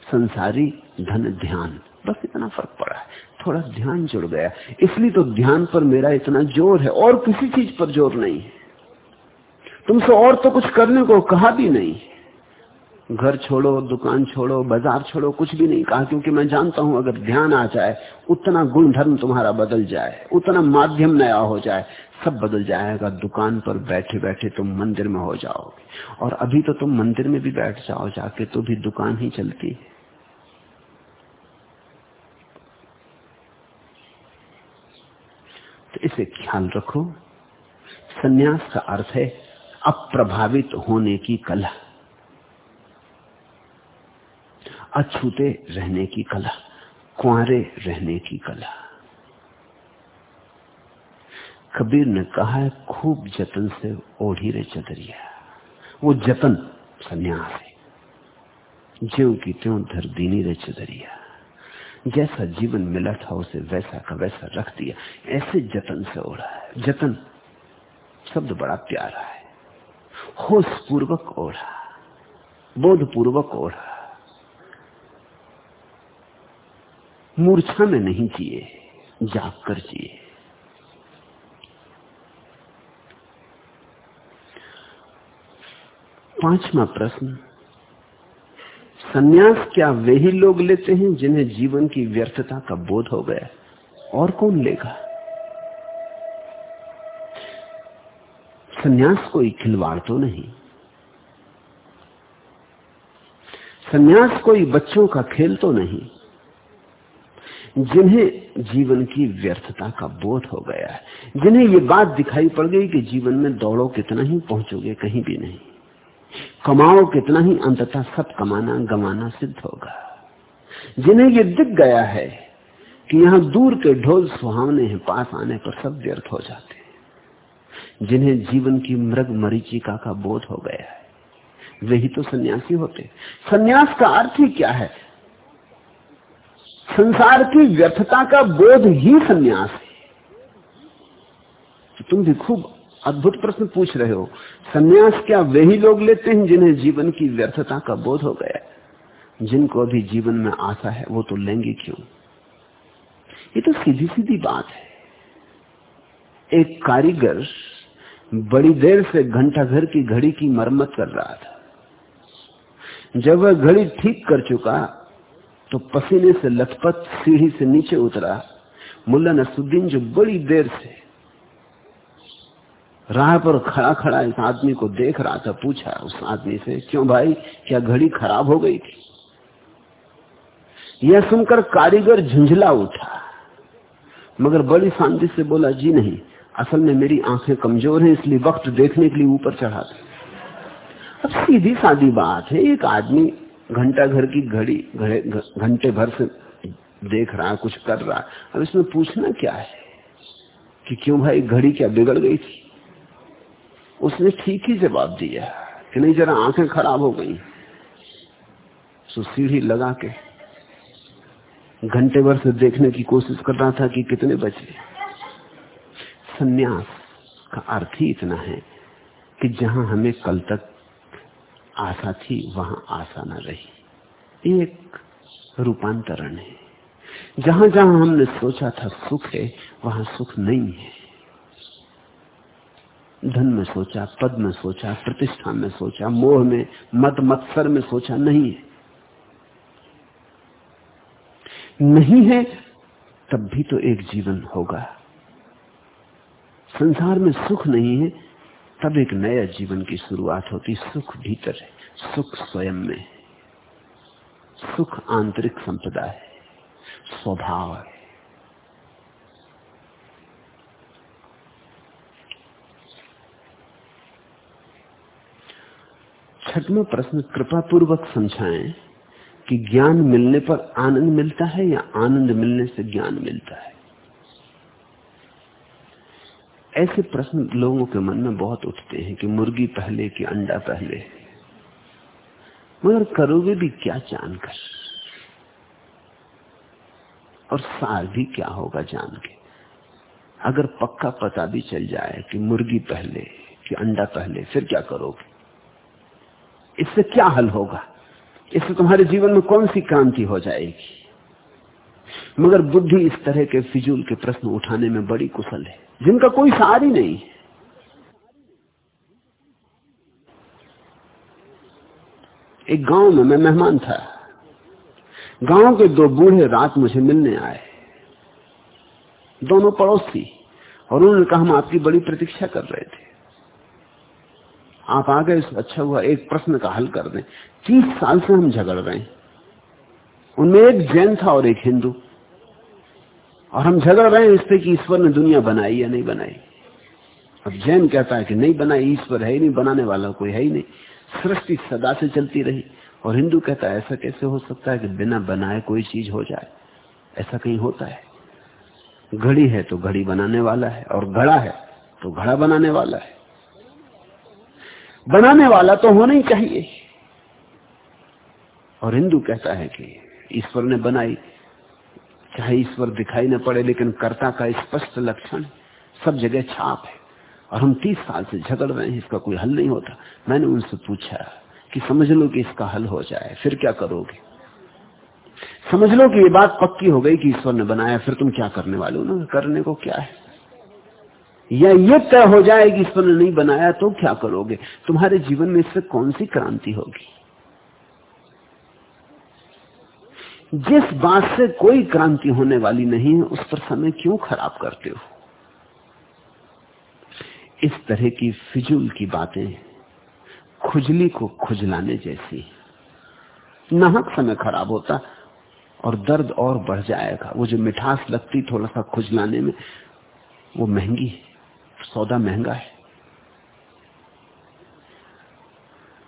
संसारी धन ध्यान, बस इतना फ़र्क पड़ा है। थोड़ा ध्यान जुड़ गया। इसलिए तो ध्यान पर मेरा इतना ज़ोर है, और किसी चीज़ पर ज़ोर नहीं है। तुमसे और तो कुछ करने को कहा भी नहीं घर छोड़ो, दुकान छोड़ो, बाज़ार छोड़ो, कुछ भी नहीं कहा, क्योंकि मैं जानता हूँ अगर ध्यान आ जाए, उतना गुण धर्म तुम्हारा बदल जाए, उतना माध्यम नया हो जाए सब बदल जाएगा, दुकान पर बैठे बैठे तुम मंदिर में हो जाओगे। और अभी तो तुम मंदिर में भी बैठ जाओ, जाके तो भी दुकान ही चलती है। तो इसे ख्याल रखो, सन्यास का अर्थ है अप्रभावित होने की कला, अछूते रहने की कला कुआरे रहने की कला। कबीर ने कहा है, खूब जतन से ओढ़ी रे चदरिया। वो जतन संन्यास। है ज्यो की त्यों धर दीनी रे चदरिया। जैसा जीवन मिला था, उसे वैसा का वैसा रख दिया। ऐसे जतन से ओढ़ा है। जतन शब्द बड़ा प्यारा है। होश पूर्वक ओढ़ा। बोध पूर्वक ओढ़ा। मूर्छा में नहीं जिए जाग कर जिए। पांचवा प्रश्न। सन्यास क्या वे ही लोग लेते हैं जिन्हें जीवन की व्यर्थता का बोध हो गया? और कौन लेगा? सन्यास कोई खिलवाड़ तो नहीं। सन्यास कोई बच्चों का खेल तो नहीं, जिन्हें जीवन की व्यर्थता का बोध हो गया है। जिन्हें ये बात दिखाई पड़ गई कि जीवन में दौड़ो कितना ही पहुंचोगे, कहीं भी नहीं। कमाओ कितना ही, अंततः सब कमाना गंवाना सिद्ध होगा। जिन्हें ये दिख गया है कि यहाँ दूर के ढोल सुहावने हैं, पास आने पर सब व्यर्थ हो जाते हैं। जिन्हें जीवन की मृग मरीचिका का बोध हो गया है वही तो सन्यासी होते सन्यास का अर्थ ही क्या है? संसार की व्यर्थता का बोध ही सन्यास है। तो तुम भी खूब अद्भुत प्रश्न पूछ रहे हो। सन्यास क्या वे ही लोग लेते हैं जिन्हें जीवन की व्यर्थता का बोध हो गया जिनको अभी जीवन में आशा है, वो तो लेंगे क्यों? ये तो सीधी सीधी बात है। एक कारीगर बड़ी देर से घंटा घर की घड़ी की मरम्मत कर रहा था। जब वह घड़ी ठीक कर चुका तो पसीने से लथपथ सीढ़ी से नीचे उतरा, मुल्ला नसुद्दीन जो बड़ी देर से राह पर खड़ा खड़ा इस आदमी को देख रहा था, पूछा उस आदमी से, क्यों भाई, क्या घड़ी खराब हो गई थी? यह सुनकर कारीगर झुंझला उठा, मगर बड़ी शांति से बोला, जी नहीं, असल में मेरी आँखें कमज़ोर हैं, इसलिए वक्त देखने के लिए ऊपर चढ़ा था अब सीधी सादी बात है, एक आदमी घंटा घर की घड़ी घंटे भर से देख रहा, कुछ कर रहा। अब इसमें पूछना क्या है कि क्यों भाई, घड़ी क्या बिगड़ गई थी? उसने ठीक ही जवाब दिया कि नहीं, जरा आँखें खराब हो गई। सो सीढ़ी लगा के घंटे भर से देखने की कोशिश कर रहा था कि कितने बचे सन्यास का अर्थ ही इतना है कि जहाँ हमें कल तक आशा थी, वहाँ आशा न रही। एक रूपांतरण है। जहाँ जहाँ हमने सोचा था सुख है, वहाँ सुख नहीं है। धन में सोचा, पद में सोचा, प्रतिष्ठा में सोचा, मोह में मत मत्सर में सोचा, नहीं है। नहीं है, तब भी तो एक जीवन होगा। संसार में सुख नहीं है, तब एक नया जीवन की शुरुआत होती, सुख भीतर है, सुख स्वयं में सुख आंतरिक संपदा है, स्वभाव है। छठवा प्रश्न कृपा पूर्वक समझाएँ कि ज्ञान मिलने पर आनंद मिलता है या आनंद मिलने से ज्ञान मिलता है? ऐसे प्रश्न लोगों के मन में बहुत उठते हैं कि मुर्गी पहले कि अंडा पहले। मगर करोगे भी क्या जानकर? और सार भी क्या होगा जान के अगर पक्का पता भी चल जाए कि मुर्गी पहले कि अंडा पहले, फिर क्या करोगे? इससे क्या हल होगा? इससे तुम्हारे जीवन में कौन सी क्रांति हो जाएगी? मगर बुद्धि इस तरह के फिजूल के प्रश्न उठाने में बड़ी कुशल है, जिनका कोई सार ही नहीं। एक गाँव में मैं मेहमान था। गाँव के दो बूढ़े रात मुझे मिलने आए। दोनों पड़ोसी, और उन्होंने कहा, हम आपकी बड़ी प्रतीक्षा कर रहे थे। आप आ गए अच्छा हुआ, एक प्रश्न का हल कर दें। तीस साल से हम झगड़ रहे हैं। उनमें एक जैन था और एक हिंदू। और हम झगड़ रहे हैं इससे कि ईश्वर ने दुनिया बनाई या नहीं बनाई। अब जैन कहता है कि नहीं बनाई, ईश्वर है ही नहीं, बनाने वाला कोई है ही नहीं। सृष्टि सदा से चलती रही। और हिंदू कहता है, ऐसा कैसे हो सकता है कि बिना बनाए कोई चीज़ हो जाए? ऐसा कहीं होता है। घड़ी है तो घड़ी बनाने वाला है, और घड़ा है तो घड़ा बनाने वाला है। बनाने वाला तो होना ही चाहिए। और हिंदू कहता है कि ईश्वर ने बनाई, चाहे ईश्वर दिखाई न पड़े, लेकिन कर्ता का स्पष्ट लक्षण सब जगह छाप है। और हम तीस साल से झगड़ रहे हैं, इसका कोई हल नहीं होता। मैंने उनसे पूछा कि समझ लो कि इसका हल हो जाए, फिर क्या करोगे? समझ लो कि ये बात पक्की हो गई कि ईश्वर ने बनाया, फिर तुम क्या करने वाले हो? ना करने को क्या है? या ये तय हो जाए कि ईश्वर ने नहीं बनाया तो क्या करोगे? तुम्हारे जीवन में इससे कौन सी क्रांति होगी? जिस बात से कोई क्रांति होने वाली नहीं है, उस पर समय क्यों खराब करते हो? इस तरह की फिजूल की बातें खुजली को खुजलाने जैसी। नाहक समय खराब होता और दर्द और बढ़ जाएगा। वो जो मिठास लगती थोड़ा सा खुजलाने में, वो महँगी है। सौदा महँगा है।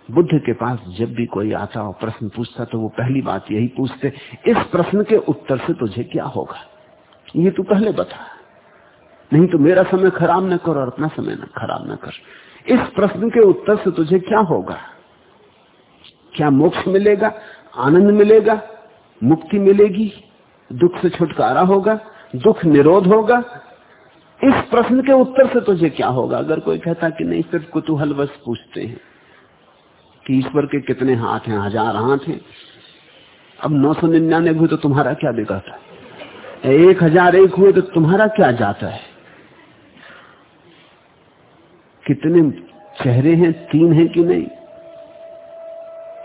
बुद्ध के पास जब भी कोई आता और प्रश्न पूछता तो वो पहली बात यही पूछते, इस प्रश्न के उत्तर से तुझे क्या होगा? ये तू पहले बता। नहीं तो मेरा समय खराब न कर और अपना समय न खराब न कर। इस प्रश्न के उत्तर से तुझे क्या होगा? क्या मोक्ष मिलेगा? आनंद मिलेगा? मुक्ति मिलेगी? दुख से छुटकारा होगा? दुख निरोध होगा? इस प्रश्न के उत्तर से तुझे क्या होगा? अगर कोई कहता कि नहीं, सिर्फ़ कुतूहलवश पूछते हैं कि ईश्वर के कितने हाथ हैं, हज़ार हाथ हैं। अब नौ सौ निन्यानवे हुए तो तुम्हारा क्या बिगड़ता है? एक हज़ार एक हुए तो तुम्हारा क्या जाता है? कितने चेहरे हैं, तीन हैं कि नहीं?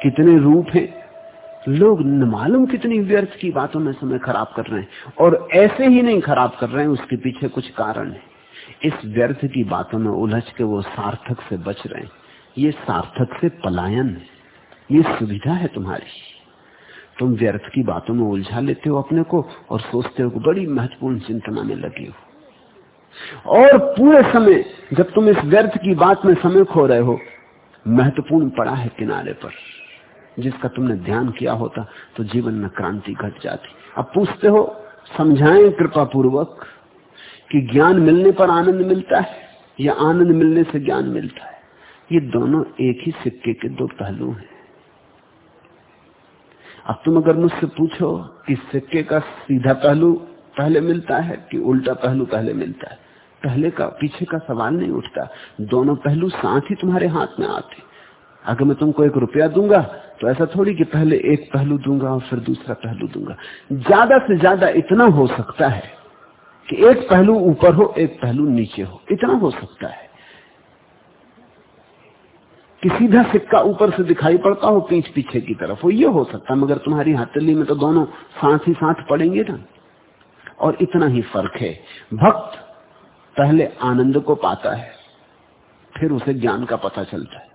कितने रूप हैं? लोग न मालूम कितनी व्यर्थ की बातों में समय खराब कर रहे हैं और ऐसे ही नहीं खराब कर रहे हैं, उसके पीछे कुछ कारण है। इस व्यर्थ की बातों में उलझ के वो सार्थक से बच रहे हैं। ये सार्थक से पलायन है। ये सुविधा है तुम्हारी। तुम व्यर्थ की बातों में उलझा लेते हो अपने को और सोचते हो बड़ी महत्वपूर्ण चिंतना में लगे हो। और पूरे समय जब तुम इस व्यर्थ की बात में समय खो रहे हो, महत्वपूर्ण पड़ा है किनारे पर। जिसका तुमने ध्यान किया होता तो जीवन में क्रांति घट जाती। अब पूछते हो, समझाएँ कृपा पूर्वक कि ज्ञान मिलने पर आनंद मिलता है या आनंद मिलने से ज्ञान मिलता है? ये दोनों एक ही सिक्के के दो पहलू हैं। अब तुम अगर मुझसे पूछो कि सिक्के का सीधा पहलू पहले मिलता है कि उल्टा पहलू पहले मिलता है? पहले का, पीछे का सवाल नहीं उठता। दोनों पहलू साथ ही तुम्हारे हाथ में आते अगर मैं तुमको एक रुपया दूँगा तो ऐसा थोड़ी कि पहले एक पहलू दूँगा और फिर दूसरा पहलू दूँगा। ज़्यादा से ज़्यादा इतना हो सकता है कि एक पहलू ऊपर हो, एक पहलू नीचे हो। इतना हो सकता है। कि सीधा सिक्का ऊपर से दिखाई पड़ता हो पीछ पीछे की तरफ़ हो, ये हो सकता है, मगर तुम्हारी हथेली में तो दोनों साथ ही साथ पड़ेंगे ना। और इतना ही फ़र्क है। भक्त पहले आनंद को पाता है, फिर उसे ज्ञान का पता चलता है।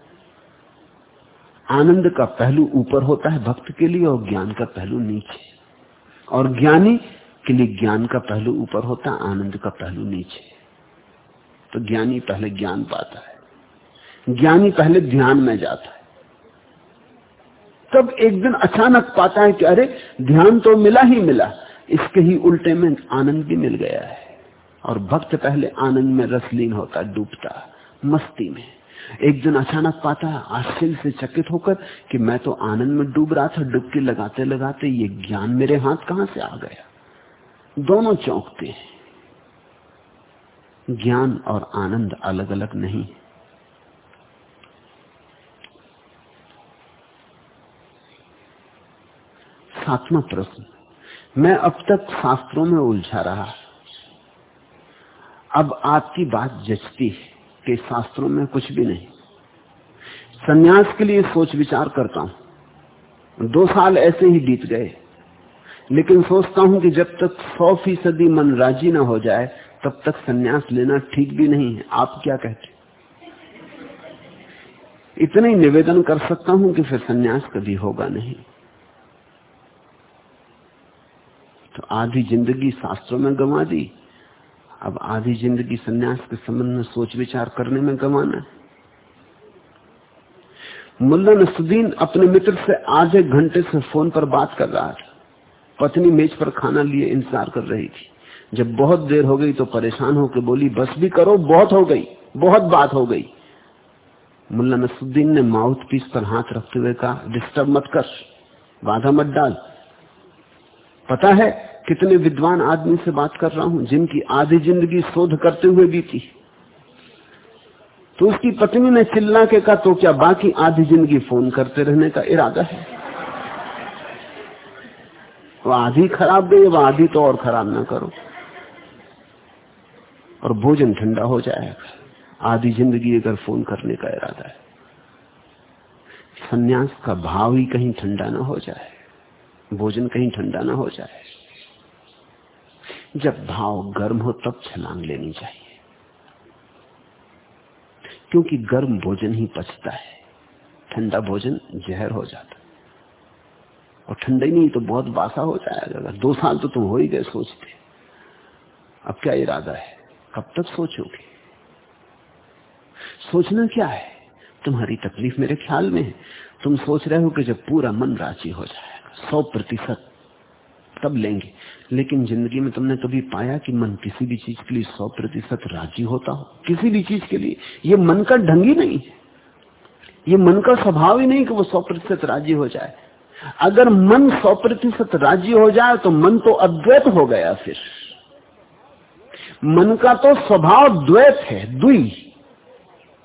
आनंद का पहलू ऊपर होता है भक्त के लिए और ज्ञान का पहलू नीचे। और ज्ञानी के लिए ज्ञान का पहलू ऊपर होता है, आनंद का पहलू नीचे। तो ज्ञानी पहले ज्ञान पाता है। ज्ञानी पहले ध्यान में जाता है। तब एक दिन अचानक पाता है कि अरे, ध्यान तो मिला ही मिला। इसके ही उल्टे में आनंद भी मिल गया है। और भक्त पहले आनंद में रसलीन होता डूबता मस्ती में। एक दिन अचानक पाता है, आश्चर्य से चकित होकर कि मैं तो आनंद में डूब रहा था, डुबकी लगाते लगाते ये ज्ञान मेरे हाथ कहाँ से आ गया? दोनों चौंकते हैं। ज्ञान और आनंद अलग अलग नहीं। है सातवां प्रश्न। मैं अब तक शास्त्रों में उलझा रहा। अब आपकी बात जचती है। कि शास्त्रों में कुछ भी नहीं। सन्यास के लिए सोच विचार करता हूँ। दो साल ऐसे ही बीत गए। लेकिन सोचता हूँ कि जब तक सौ फ़ीसदी मन राज़ी ना हो जाए, तब तक सन्यास लेना ठीक भी नहीं है। आप क्या कहते इतना ही निवेदन कर सकता हूँ कि फिर सन्यास कभी होगा नहीं। तो आधी ज़िंदगी शास्त्रों में गंवा दी। अब आधी ज़िंदगी सन्यास के संबंध में सोच विचार करने में गंवाना है। मुल्ला नसुद्दीन अपने मित्र से आधे घंटे से फ़ोन पर बात कर रहा था। पत्नी मेज पर खाना लिए इंतज़ार कर रही थी। जब बहुत देर हो गई तो परेशान होकर बोली, बस भी करो, बहुत हो गई, बहुत बात हो गई। मुल्ला नसुद्दीन ने माउथ पीस पर हाथ रखते हुए कहा, डिस्टर्ब मत कर, बाधा मत डाल। पता है कितने विद्वान आदमी से बात कर रहा हूँ, जिनकी आधी ज़िंदगी शोध करते हुए बीती। तो उसकी पत्नी ने चिल्ला के कहा तो क्या बाकी आधी ज़िंदगी फ़ोन करते रहने का इरादा है? वो आधी खराब गई वो आधी तो और खराब ना करो। और भोजन ठंडा हो जाएगा आधी ज़िंदगी अगर फ़ोन करने का इरादा है, सन्यास का भाव ही कहीं ठंडा ना हो जाए, भोजन कहीं ठंडा ना हो जाए। जब भाव गर्म हो तब छलांग लेनी चाहिए। क्योंकि गर्म भोजन ही पचता है, ठंडा भोजन जहर हो जाता और ठंडा ही नहीं तो बहुत बासा हो जाएगा। दो साल तो तुम हो ही गए सोचते। अब क्या इरादा है? कब तक सोचोगे? सोचना क्या है? तुम्हारी तकलीफ़ मेरे ख्याल में है। तुम सोच रहे हो कि जब पूरा मन राज़ी हो जाएगा, सौ प्रतिशत। तब लेंगे। लेकिन ज़िंदगी में तुमने कभी पाया कि मन किसी भी चीज़ के लिए सौ प्रतिशत राज़ी होता हो? किसी भी चीज़ के लिए। ये मन का ढंग ही नहीं है। ये मन का स्वभाव ही नहीं कि वो सौ प्रतिशत राज़ी हो जाए। अगर मन सौ प्रतिशत राज़ी हो जाए तो मन तो अद्वैत हो गया फिर। मन का तो स्वभाव द्वैत है दुई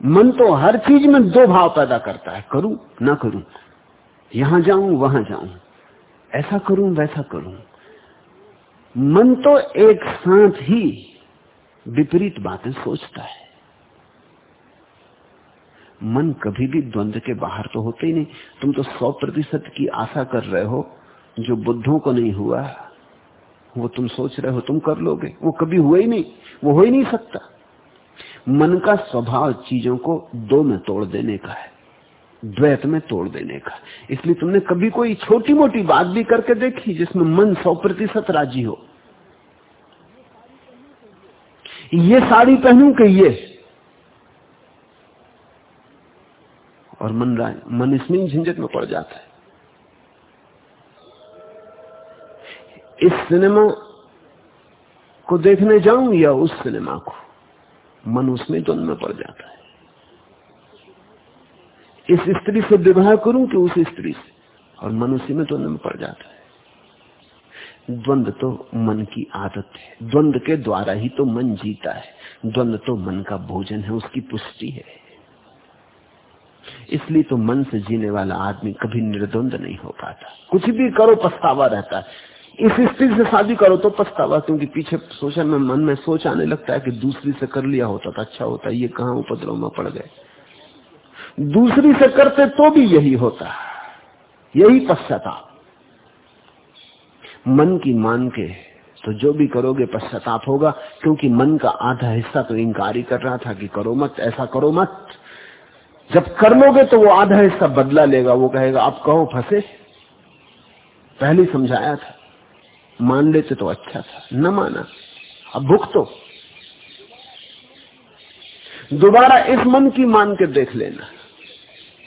मन तो हर चीज़ में दो भाव पैदा करता है। करूँ, ना करूँ। यहाँ जाऊँ, वहाँ जाऊँ। ऐसा करूँ, वैसा करूँ। मन तो एक साथ ही विपरीत बातें सोचता है। मन कभी भी द्वंद्व के बाहर तो होते ही नहीं। तुम तो सौ प्रतिशत की आशा कर रहे हो, जो बुद्धों को नहीं हुआ, वो तुम सोच रहे हो, तुम कर लोगे। वो कभी हुआ ही नहीं, वो हो ही नहीं सकता। मन का स्वभाव चीज़ों को दो में तोड़ देने का है। द्वैत में तोड़ देने का। इसलिए तुमने कभी कोई छोटी मोटी बात भी करके देखी जिसमें मन सौ प्रतिशत राज़ी हो? ये साड़ी पहनू कि ये? और मन राय मन इसमें झंझट में पड़ जाता है। इस सिनेमा को देखने जाऊँ या उस सिनेमा को? मन उसमें द्वंद में पड़ जाता है। इस स्त्री से विवाह करूँ कि उस स्त्री से? और मन उसी में द्वंद में पड़ जाता है। द्वंद तो मन की आदत है। द्वंद के द्वारा ही तो मन जीता है। द्वंद तो मन का भोजन है, उसकी पुष्टि है। इसलिए तो मन से जीने वाला आदमी कभी निर्द्वंद नहीं हो पाता। कुछ भी करो, पछतावा रहता है। इस स्त्री से शादी करो तो पछतावा, क्योंकि पीछे सोचा में मन में सोच आने लगता है कि दूसरी से कर लिया होता तो अच्छा होता ये कहा उपद्रव में पड़ गए। दूसरी से करते तो भी यही होता। यही पश्चाताप। मन की मान के तो जो भी करोगे पश्चाताप होगा, क्योंकि मन का आधा हिस्सा तो इंकार ही कर रहा था कि करो मत, ऐसा करो मत। जब कर लोगे तो वो आधा हिस्सा बदला लेगा, वो कहेगा, आप कहो, फंसे। पहले समझाया था। मान लेते तो अच्छा था, न माना। अब भुग तो दोबारा इस मन की मान के देख लेना।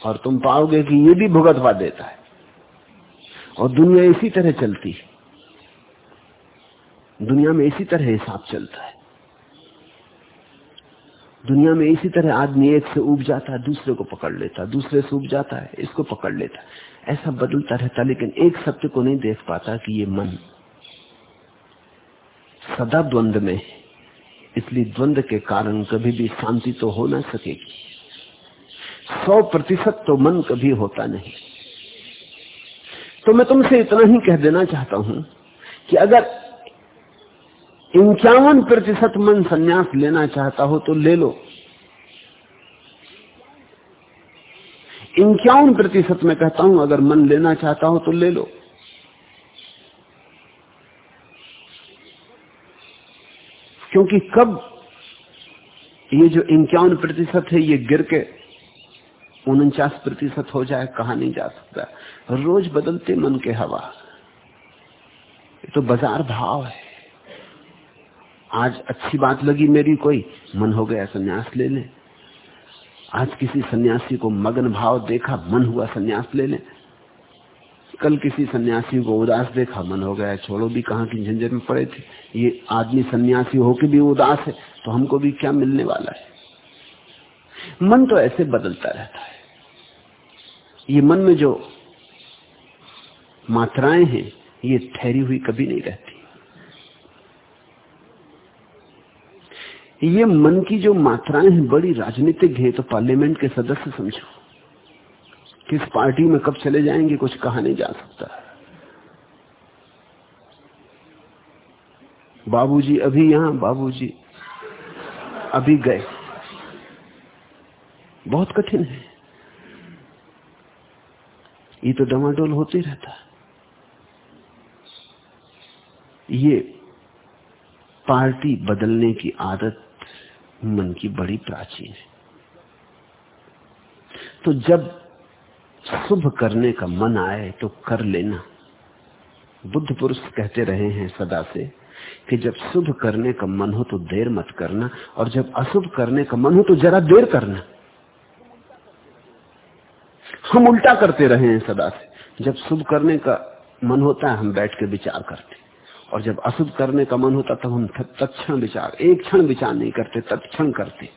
और तुम पाओगे कि ये भी भुगतवा देता है। और दुनिया इसी तरह चलती है। दुनिया में इसी तरह हिसाब चलता है। दुनिया में इसी तरह आदमी एक से उब जाता है, दूसरे को पकड़ लेता है, दूसरे से उब जाता है, इसको पकड़ लेता ऐसा बदलता रहता लेकिन एक सत्य को नहीं देख पाता कि ये मन सदा द्वंद में है। इसलिए द्वंद के कारण कभी भी शांति तो हो ना सकेगी। सौ प्रतिशत तो मन कभी होता नहीं। तो मैं तुमसे इतना ही कह देना चाहता हूँ कि अगर इंक्यावन प्रतिशत मन संन्यास लेना चाहता हो तो ले लो। इंक्यावन प्रतिशत में कहता हूँ, अगर मन लेना चाहता हो तो ले लो। क्योंकि कब ये जो इंक्यावन प्रतिशत है, ये गिर के उनचास प्रतिशत हो जाए, कहा नहीं जा सकता। रोज बदलते मन के हवा। तो बाज़ार भाव है। आज अच्छी बात लगी मेरी कोई, मन हो गया सन्यास ले ले। आज किसी सन्यासी को मगन भाव देखा, मन हुआ सन्यास ले ले। कल किसी सन्यासी को उदास देखा, मन हो गया, छोड़ो भी कहा की झंझट में पड़े थे। ये आदमी सन्यासी होके भी उदास है तो हमको भी क्या मिलने वाला है? मन तो ऐसे बदलता रहता है। ये मन में जो मात्राएँ हैं, ये ठहरी हुई कभी नहीं रहती। ये मन की जो मात्राएँ हैं, बड़ी राजनीतिक है तो पार्लियामेंट के सदस्य समझो। किस पार्टी में कब चले जाएँगे, कुछ कहा नहीं जा सकता। बाबूजी अभी यहाँ, बाबूजी अभी गए। बहुत कठिन है। ये तो डमाडोल होते रहता ये पार्टी बदलने की आदत मन की बड़ी प्राचीन है। तो जब शुभ करने का मन आए तो कर लेना। बुद्ध पुरुष कहते रहे हैं सदा से कि जब शुभ करने का मन हो तो देर मत करना और जब अशुभ करने का मन हो तो जरा देर करना। हम उल्टा करते रहे हैं सदा से। जब शुभ करने का मन होता है, हम बैठ के विचार करते और जब अशुभ करने का मन होता तब हम तत्क्षण विचार एक क्षण विचार नहीं करते, तत्क्षण करते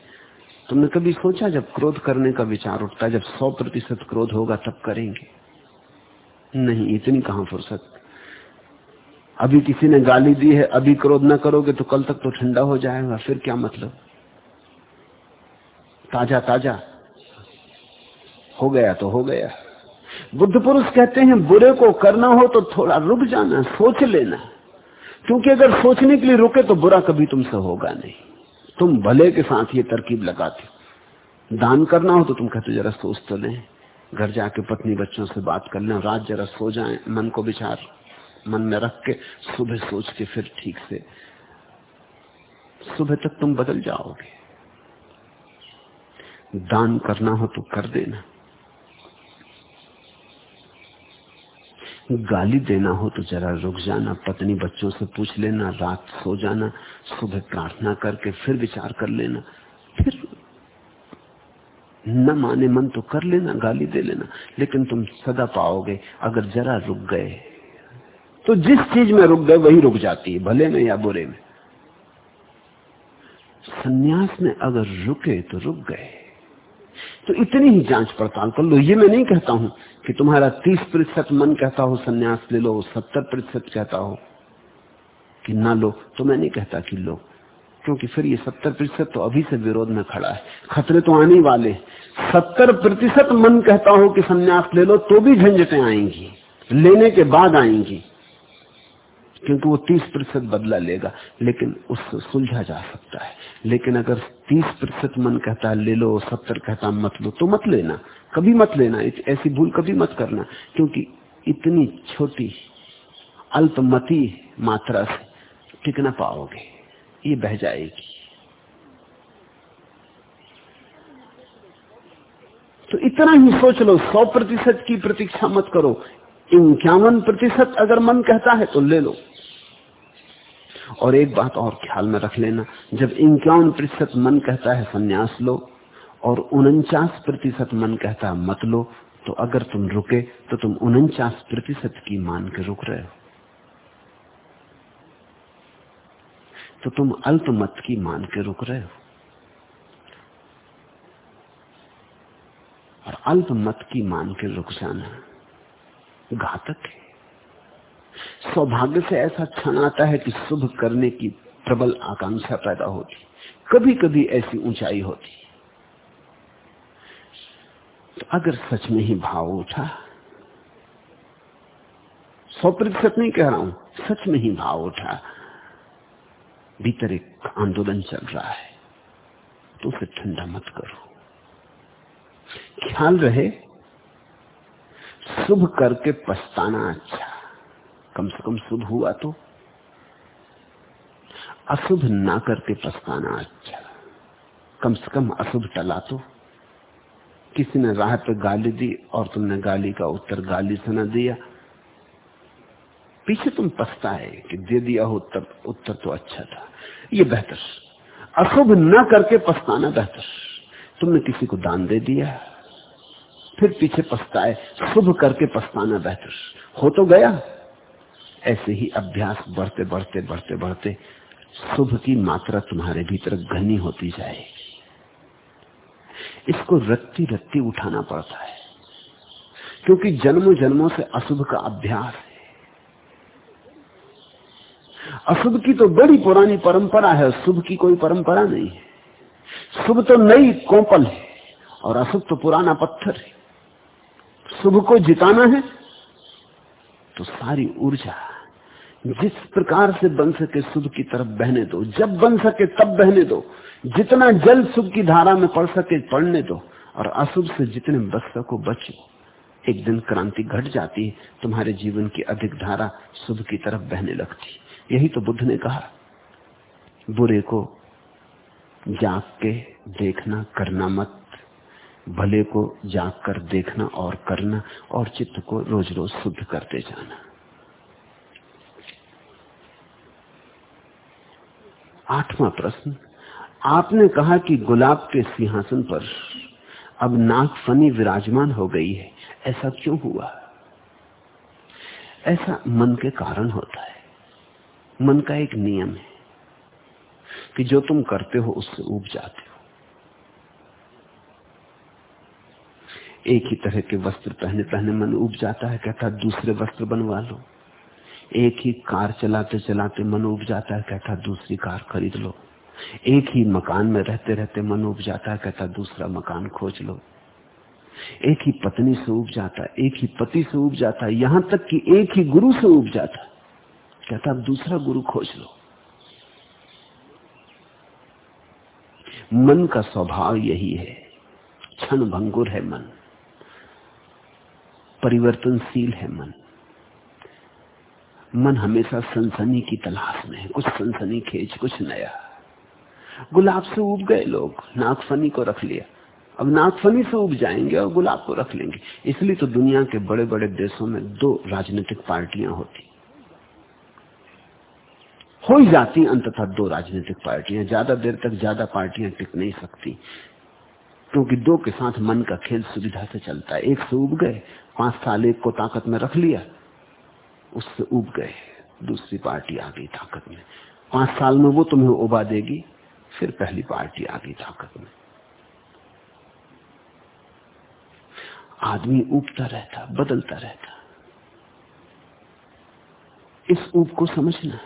तुमने कभी सोचा जब क्रोध करने का विचार उठता जब सौ प्रतिशत क्रोध होगा, तब करेंगे? नहीं, इतनी कहाँ फुर्सत? अभी किसी ने गाली दी है, अभी क्रोध ना करोगे तो कल तक तो ठंडा हो जाएगा, फिर क्या मतलब? ताज़ा ताज़ा हो गया तो हो गया। बुद्ध पुरुष कहते हैं, बुरे को करना हो तो थोड़ा रुक जाना, सोच लेना। क्योंकि अगर सोचने के लिए रुके तो बुरा कभी तुमसे होगा नहीं। तुम भले के साथ ये तरकीब लगाते हो। दान करना हो तो तुम कहते जरा सोच तो लें। घर जाके पत्नी बच्चों से बात कर लें रात जरा सो जाए, मन को विचार, मन में रख के सुबह सोच के फिर ठीक से सुबह तक तुम बदल जाओगे। दान करना हो तो कर देना। गाली देना हो तो जरा रुक जाना, पत्नी बच्चों से पूछ लेना, रात सो जाना, सुबह प्रार्थना करके फिर विचार कर लेना, फिर न माने मन तो कर लेना, गाली दे लेना, लेकिन तुम सदा पाओगे, अगर जरा रुक गए तो जिस चीज़ में रुक गए, वही रुक जाती है, भले में या बुरे में। सन्यास में अगर रुके तो रुक गए। तो इतनी ही जाँच पड़ताल कर लो, ये मैं नहीं कहता हूँ कि तुम्हारा तीस प्रतिशत मन कहता हो, सन्यास ले लो, सत्तर प्रतिशत कहता हो कि ना लो तो मैं नहीं कहता कि लो। क्योंकि फिर ये सत्तर प्रतिशत तो अभी से विरोध में खड़ा है। खतरे तो आने वाले सत्तर प्रतिशत मन कहता हो कि सन्यास ले लो तो भी झंझटें आएँगी। लेने के बाद आएँगी। क्योंकि वो तीस प्रतिशत बदला लेगा। लेकिन उससे सुलझा जा सकता है। लेकिन अगर तीस प्रतिशत मन कहता है, ले लो, सत्तर कहता मत लो तो मत लेना। कभी मत लेना ऐसी भूल कभी मत करना, क्योंकि इतनी छोटी, अल्पमती मात्रा से टिक ना पाओगे, ये बह जाएगी। तो इतना ही सोच लो, सौ प्रतिशत की प्रतीक्षा मत करो, इक्यावन प्रतिशत अगर मन कहता है तो ले लो। और एक बात और ख्याल में रख लेना, जब इक्यावन प्रतिशत मन कहता है, संन्यास लो और उनचास प्रतिशत मन कहता, मत लो। तो अगर तुम रुके तो तुम उनचास प्रतिशत की मान के रुक रहे हो। तो तुम अल्प मत की मान के रुक रहे हो। और अल्प मत की मान के रुक जाना घातक है। सौभाग्य से ऐसा क्षण आता है कि शुभ करने की प्रबल आकांक्षा पैदा होती। कभी कभी ऐसी ऊंचाई होती। तो अगर सच में ही भाव उठा सौ प्रतिशत नहीं कह रहा हूँ, सच में ही भाव उठा, भीतर एक आंदोलन चल रहा है तो उसे ठंडा मत करो। ख्याल रहे, शुभ करके पछताना अच्छा कम से कम शुभ हुआ तो। अशुभ ना करके पछताना अच्छा कम से कम अशुभ टला तो। किसी ने राह पे गाली दी और तुमने गाली का उत्तर गाली से न दिया। पीछे तुम पछताए कि दे दिया हो उत्तर उत्तर तो अच्छा था। ये बेहतर। अशुभ न करके पछताना बेहतर। तुमने किसी को दान दे दिया। फिर पीछे पछताए शुभ करके पछताना बेहतर। हो तो गया। ऐसे ही अभ्यास बढ़ते बढ़ते बढ़ते बढ़ते शुभ की मात्रा तुम्हारे भीतर घनी होती जाएगी। इसको रत्ती रत्ती उठाना पड़ता है। क्योंकि जन्मों जन्मों से अशुभ का अभ्यास है। अशुभ की तो बड़ी पुरानी परंपरा है, शुभ की कोई परंपरा नहीं है। शुभ तो नई कोपल है, और अशुभ तो पुराना पत्थर है। शुभ को जिताना है तो सारी ऊर्जा जिस प्रकार से बन सके शुभ की तरफ़ बहने दो। जब बन सके तब बहने दो। जितना जल शुभ की धारा में पड़ सके पढ़ने दो, और अशुभ से जितने बच सको बचो। एक दिन क्रांति घट जाती है तुम्हारे जीवन की अधिक धारा शुभ की तरफ़ बहने लगती। यही तो बुद्ध ने कहा। बुरे को जाग के देखना, करना मत। भले को जाग कर देखना और करना, और चित्त को रोज रोज शुद्ध करते जाना। आठवां प्रश्न। आपने कहा कि गुलाब के सिंहासन पर अब नाक फनी विराजमान हो गई है। ऐसा क्यों हुआ? ऐसा मन के कारण होता है। मन का एक नियम है कि जो तुम करते हो उससे उब जाते हो। एक ही तरह के वस्त्र पहने पहने मन उब जाता है, कहता दूसरे वस्त्र बनवा लो। एक ही कार चलाते चलाते मन उब जाता है, कहता दूसरी कार खरीद लो। एक ही मकान में रहते रहते मन उब जाता है, कहता, दूसरा मकान खोज लो। एक ही पत्नी से उब जाता, एक ही पति से उब जाता, यहाँ तक कि एक ही गुरु से उब जाता। कहता दूसरा गुरु खोज लो। मन का स्वभाव यही है, क्षण भंगुर है मन, परिवर्तनशील है मन। मन हमेशा सनसनी की तलाश में है, कुछ सनसनी खेच कुछ नया। गुलाब से उब गए लोग नागफनी को रख लिया। अब नागफनी से उब जाएँगे और गुलाब को रख लेंगे। इसलिए तो दुनिया के बड़े बड़े देशों में दो राजनीतिक पार्टियाँ होती। हो ही जाती अंततः दो राजनीतिक पार्टियाँ। ज़्यादा देर तक ज़्यादा पार्टियाँ टिक नहीं सकती। क्योंकि दो के साथ मन का खेल सुविधा से चलता है। एक से उब गए, पाँच साल एक को ताकत में रख लिया, उससे उब गए। दूसरी पार्टी आ गई ताकत में। पाँच साल में वो तुम्हें उबा देगी। फिर पहली पार्टी आ गई ताकत में। आदमी उबता रहता, बदलता रहता। इस ऊब को समझना।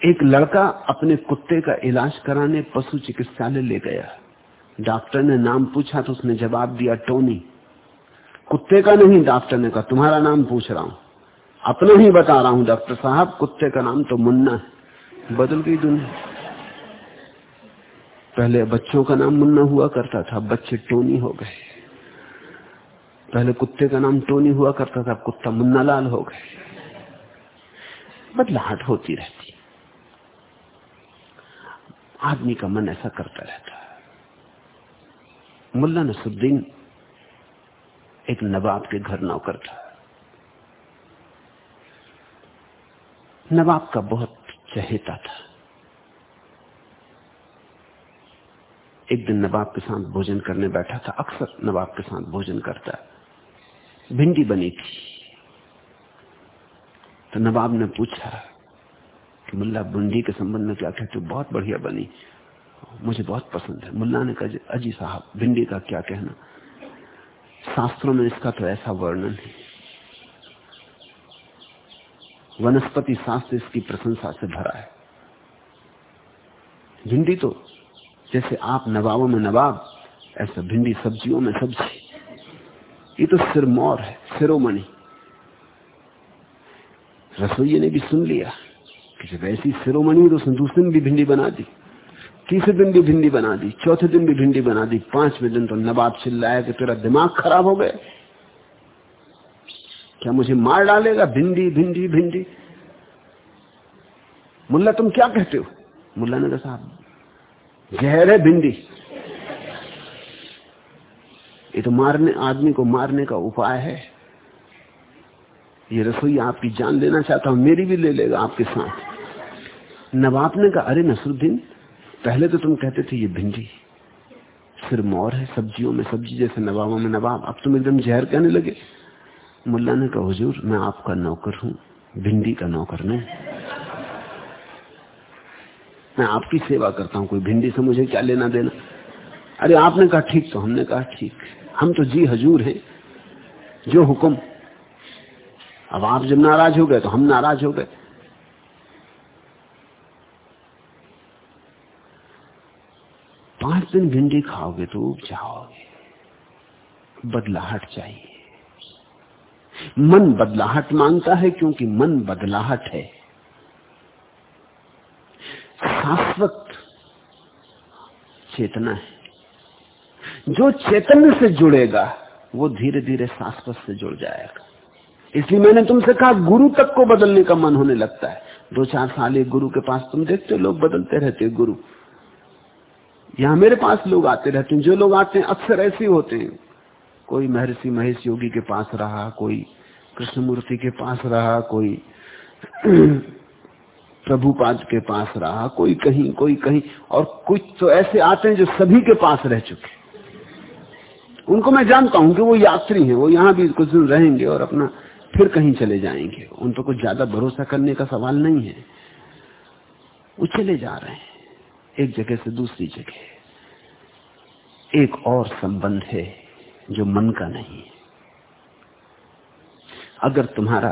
एक लड़का अपने कुत्ते का इलाज कराने पशु चिकित्सालय ले गया। डॉक्टर ने नाम पूछा तो उसने जवाब दिया, टोनी, कुत्ते का नहीं डॉक्टर ने कहा, तुम्हारा नाम पूछ रहा हूँ। अपना ही बता रहा हूँ डॉक्टर साहब, कुत्ते का नाम तो मुन्ना है। बदल गई दुनिया। पहले बच्चों का नाम मुन्ना हुआ करता था बच्चे टोनी हो गए। पहले कुत्ते का नाम टोनी हुआ करता था कुत्ता मुन्ना लाल हो गए। बदलाहट होती रहती। आदमी का मन ऐसा करता रहता। मुल्ला नसुद्दीन एक नवाब के घर नौकर था। नवाब का बहुत चहेता था। एक दिन नवाब के साथ भोजन करने बैठा था, अक्सर नवाब के साथ भोजन करता भिंडी बनी थी। तो नवाब ने पूछा कि मुल्ला, भिंडी के संबंध में क्या कहते बहुत बढ़िया बनी। मुझे बहुत पसंद है। मुल्ला ने कहा, अजी साहब, भिंडी का क्या कहना? शास्त्रों में इसका तो ऐसा वर्णन है। वनस्पति शास्त्र इसकी प्रशंसा से भरा है। भिंडी तो जैसे आप नवाबों में नवाब, ऐसा भिंडी सब्जियों में सब्ज़ी। ये तो सिरमौर है, सिरोमणि। रसोई ने भी सुन लिया कि जब ऐसी सिरोमणि तो दूसरे दिन भी भिंडी बना दी, तीसरे दिन भी भिंडी बना दी, चौथे दिन भी भिंडी बना दी, पाँचवें दिन तो नवाब चिल्लाया कि तेरा दिमाग खराब हो गया। क्या मुझे मार डालेगा? भिंडी भिंडी भिंडी। मुल्ला, तुम क्या कहते हो? मुल्ला ने कहा साहब जहर है भिंडी। ये तो मारने, आदमी को मारने का उपाय है। ये रसोई आपकी जान लेना चाहता हूँ, मेरी भी ले लेगा आपके साथ। नवाब ने कहा अरे नसरुद्दीन, पहले तो तुम कहते थे ये भिंडी। सिरमौर है सब्जियों में, सब्ज़ी जैसे नवाबों में नवाब। अब तुम एकदम जहर कहने लगे। मुल्ला ने कहा, हुजूर, मैं आपका नौकर हूँ, भिंडी का नौकर नहीं। मैं आपकी सेवा करता हूँ, कोई भिंडी से मुझे क्या लेना देना? अरे, आपने कहा ठीक तो हमने कहा ठीक। हम तो जी हजूर हैं, जो हुक्म। अब आप जब नाराज़ हो गए तो हम नाराज़ हो गए। पाँच दिन भिंडी खाओगे तो उब जाओगे। बदलाहट चाहिए। मन बदलाहट माँगता है, क्योंकि मन बदलाहट है। शाश्वत चेतना है। जो चैतन्य से जुड़ेगा, वो धीरे धीरे शाश्वत से जुड़ जाएगा। इसलिए मैंने तुमसे कहा, गुरु तक को बदलने का मन होने लगता है। दो चार साल एक गुरु के पास तुम देखते हो, लोग बदलते रहते गुरु। यहाँ मेरे पास लोग आते रहते हैं। जो लोग आते हैं, अक्सर ऐसे होते हैं। कोई महर्षि महेश योगी के पास रहा, कोई कृष्णमूर्ति के पास रहा, कोई प्रभुपाद के पास रहा, कोई कहीं कोई कहीं, और कुछ तो ऐसे आते हैं जो सभी के पास रह चुके उनको मैं जानता हूँ कि वो यात्री हैं, वो यहाँ भी कुछ दिन रहेंगे और अपना फिर कहीं चले जाएँगे। उन पर कुछ ज़्यादा भरोसा करने का सवाल नहीं है। वो चले जा रहे हैं, एक जगह से दूसरी जगह। एक और संबंध है जो मन का नहीं है। अगर तुम्हारा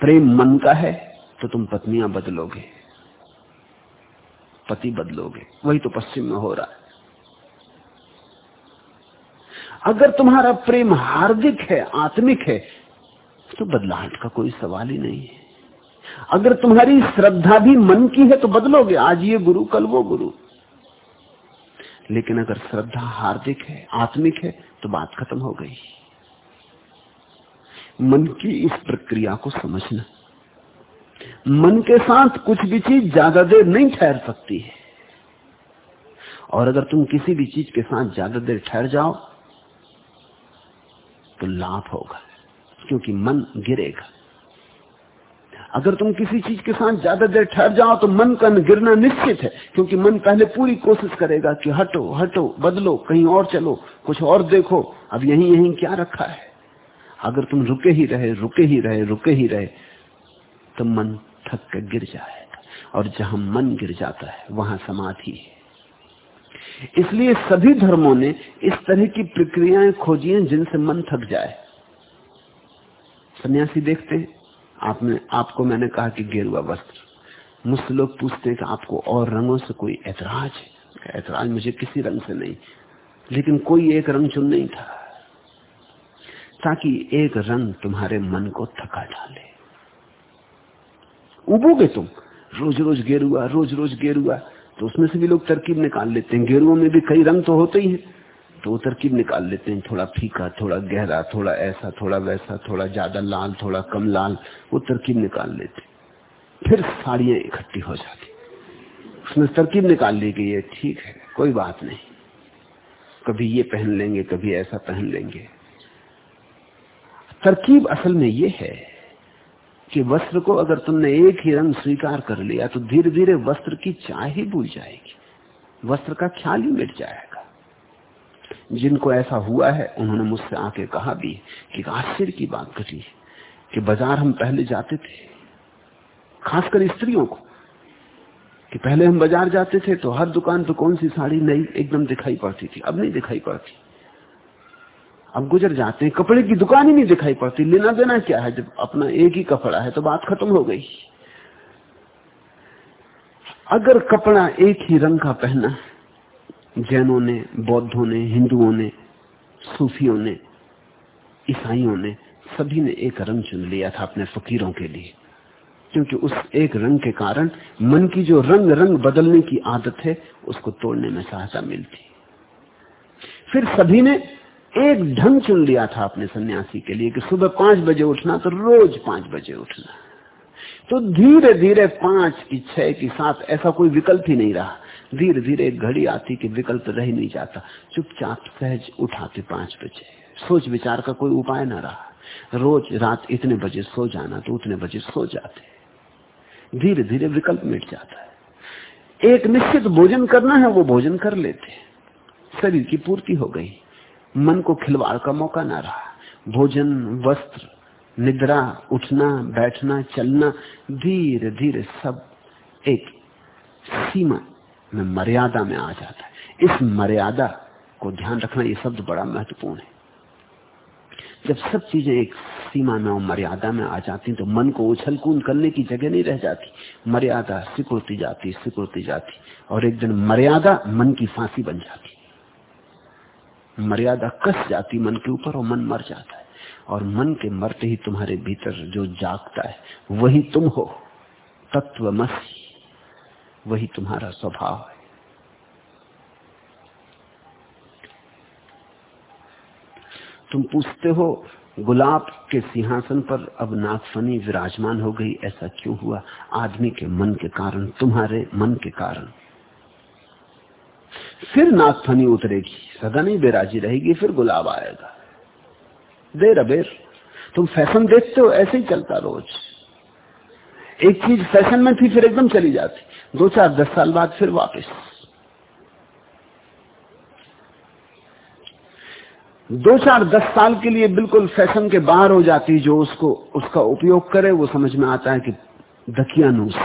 प्रेम मन का है तो तुम पत्नियाँ बदलोगे। पति बदलोगे। वही तो पश्चिम में हो रहा है। अगर तुम्हारा प्रेम हार्दिक है, आत्मिक है तो बदलाहट का कोई सवाल ही नहीं है। अगर तुम्हारी श्रद्धा भी मन की है तो बदलोगे। आज ये गुरु, कल वो गुरु। लेकिन अगर श्रद्धा हार्दिक है, आत्मिक है तो बात खत्म हो गई। मन की इस प्रक्रिया को समझना। मन के साथ कुछ भी चीज़ ज़्यादा देर नहीं ठहर सकती है। और अगर तुम किसी भी चीज़ के साथ ज़्यादा देर ठहर जाओ तो लाभ होगा, क्योंकि मन गिरेगा। अगर तुम किसी चीज़ के साथ ज़्यादा देर ठहर जाओ तो मन का गिरना निश्चित है, क्योंकि मन पहले पूरी कोशिश करेगा कि हटो हटो, बदलो, कहीं और चलो, कुछ और देखो, अब यहीं यहीं क्या रखा है? अगर तुम रुके ही रहे, रुके ही रहे, रुके ही रहे तो मन थक कर गिर जाएगा और जहाँ मन गिर जाता है, वहाँ समाधि है। इसलिए सभी धर्मों ने इस तरह की प्रक्रियाएँ खोजी हैं जिनसे मन थक जाए। सन्यासी देखते आपने, आपको मैंने कहा कि गेरुआ वस्त्र। मुझसे लोग पूछते हैं कि आपको और रंगों से कोई ऐतराज है? ऐतराज मुझे किसी रंग से नहीं, लेकिन कोई एक रंग चुन नहीं था। ताकि एक रंग तुम्हारे मन को थका डाले। उबोगे तुम। रोज रोज गेरुआ, रोज रोज गेरुआ। तो उसमें से भी लोग तरकीब निकाल लेते हैं। गेरुओं में भी कई रंग तो होते ही हैं। तो वो तरकीब निकाल लेते हैं। थोड़ा फीका, थोड़ा गहरा, थोड़ा ऐसा, थोड़ा वैसा, थोड़ा ज़्यादा लाल, थोड़ा कम लाल, वो तरकीब निकाल लेते फिर साड़ियाँ इकट्ठी हो जाती उसमें तरकीब निकाल ली गई है। ठीक है, कोई बात नहीं। कभी ये पहन लेंगे, कभी ऐसा पहन लेंगे। तरकीब असल में ये है कि वस्त्र को अगर तुमने एक ही रंग स्वीकार कर लिया तो धीरे धीरे वस्त्र की चाह ही भूल जाएगी। वस्त्र का ख्याल ही मिट जाएगा। जिनको ऐसा हुआ है, उन्होंने मुझसे आके कहा भी कि आश्चर्य की बात घटी कि बाज़ार हम पहले जाते थे, खासकर स्त्रियों को, कि पहले हम बाज़ार जाते थे तो हर दुकान पर तो कौन सी साड़ी नई एकदम दिखाई पड़ती थी, अब नहीं दिखाई पड़ती। अब गुजर जाते हैं, कपड़े की दुकान ही नहीं दिखाई पड़ती, लेना देना क्या है, जब अपना एक ही कपड़ा है तो बात खत्म हो गई। अगर कपड़ा एक ही रंग का पहना, जैनों ने, बौद्धों ने, हिंदुओं ने, सूफियों ने, ईसाइयों ने, सभी ने एक रंग चुन लिया था अपने फकीरों के लिए। क्योंकि उस एक रंग के कारण मन की जो रंग रंग बदलने की आदत है, उसको तोड़ने में सहायता मिलती। फिर सभी ने एक ढंग चुन लिया था अपने सन्यासी के लिए कि सुबह पाँच बजे उठना तो रोज पाँच बजे उठना। तो धीरे धीरे पाँच की छह की सात, ऐसा कोई विकल्प ही नहीं रहा। धीरे धीरे घड़ी आती कि विकल्प रह नहीं जाता। चुपचाप सहज उठाते पाँच बजे। सोच विचार का कोई उपाय ना रहा। रोज रात इतने बजे सो जाना तो उतने बजे सो जाते। धीरे धीरे विकल्प मिट जाता है। एक निश्चित भोजन करना है, वो भोजन कर लेते। शरीर की पूर्ति हो गई। मन को खिलवाड़ का मौका ना रहा। भोजन, वस्त्र, निद्रा, उठना, बैठना, चलना धीरे धीरे सब एक सीमा में मर्यादा में आ जाता है। इस मर्यादा को ध्यान रखना यह शब्द बड़ा महत्वपूर्ण है। जब सब चीज़ें एक सीमा में और मर्यादा में आ जाती तो मन को उछल कूद करने की जगह नहीं रह जाती। मर्यादा सिकुड़ती जाती सिकुड़ती जाती, और एक दिन मर्यादा मन की फांसी बन जाती। मर्यादा कस जाती मन के ऊपर और मन मर जाता है। और मन के मरते ही तुम्हारे भीतर जो जागता है, वही तुम हो। तत्व वही तुम्हारा स्वभाव है। तुम पूछते हो, गुलाब के सिंहासन पर अब नागफनी विराजमान हो गई, ऐसा क्यों हुआ? आदमी के मन के कारण, तुम्हारे मन के कारण। फिर नागफनी उतरेगी, सदा नहीं बेराजी रहेगी, फिर गुलाब आएगा। देर अबेर तुम फ़ैशन देखते हो, ऐसे ही चलता रोज। एक चीज़ फ़ैशन में थी, फिर एकदम चली जाती। दो चार दस साल बाद फिर वापस। दो चार दस साल के लिए बिल्कुल फ़ैशन के बाहर हो जाती, जो उसको, उसका उपयोग करे, वो समझ में आता है कि दकियानूस।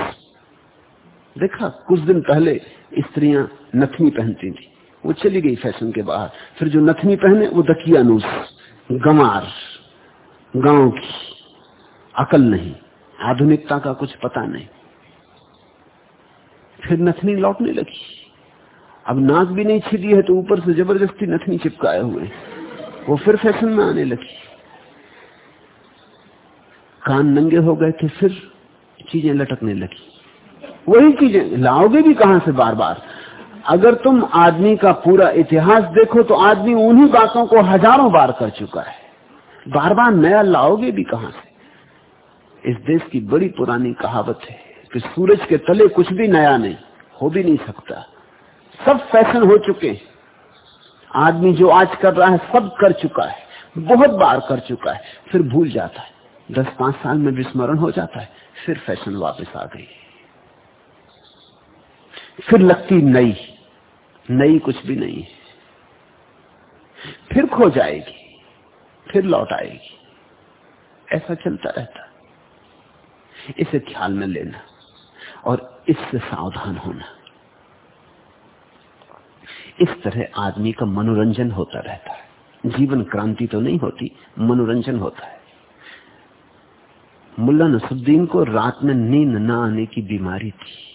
देखा, कुछ दिन पहले स्त्रियाँ नथनी पहनती थी। वो चली गई फ़ैशन के बाहर। फिर जो नथनी पहने, वो दकियानूस गमार गाँव की। अकल नहीं, आधुनिकता का कुछ पता नहीं। फिर नथनी लौटने लगी। अब नाक भी नहीं छिदी है तो ऊपर से ज़बरदस्ती नथनी चिपकाए हुए वो फिर फ़ैशन में आने लगी। कान नंगे हो गए थे, फिर चीज़ें लटकने लगी। वही चीज़ें। लाओगे भी कहाँ से बार बार अगर तुम आदमी का पूरा इतिहास देखो तो आदमी उन्हीं बातों को हज़ारों बार कर चुका है। बार बार नया लाओगे भी कहाँ से? इस देश की बड़ी पुरानी कहावत है कि सूरज के तले कुछ भी नया नहीं, हो भी नहीं सकता। सब फ़ैशन हो चुके आदमी जो आज कर रहा है, सब कर चुका है। बहुत बार कर चुका है। फिर भूल जाता है। दस पाँच साल में विस्मरण हो जाता है। फिर फ़ैशन वापस आ गई। फिर लगती नई नई कुछ भी नहीं है। फिर खो जाएगी, फिर लौट आएगी। ऐसा चलता रहता इसे ख्याल में लेना और इससे सावधान होना। इस तरह आदमी का मनोरंजन होता रहता है। जीवन क्रांति तो नहीं होती, मनोरंजन होता है। मुल्ला नसुद्दीन को रात में नींद न आने की बीमारी थी।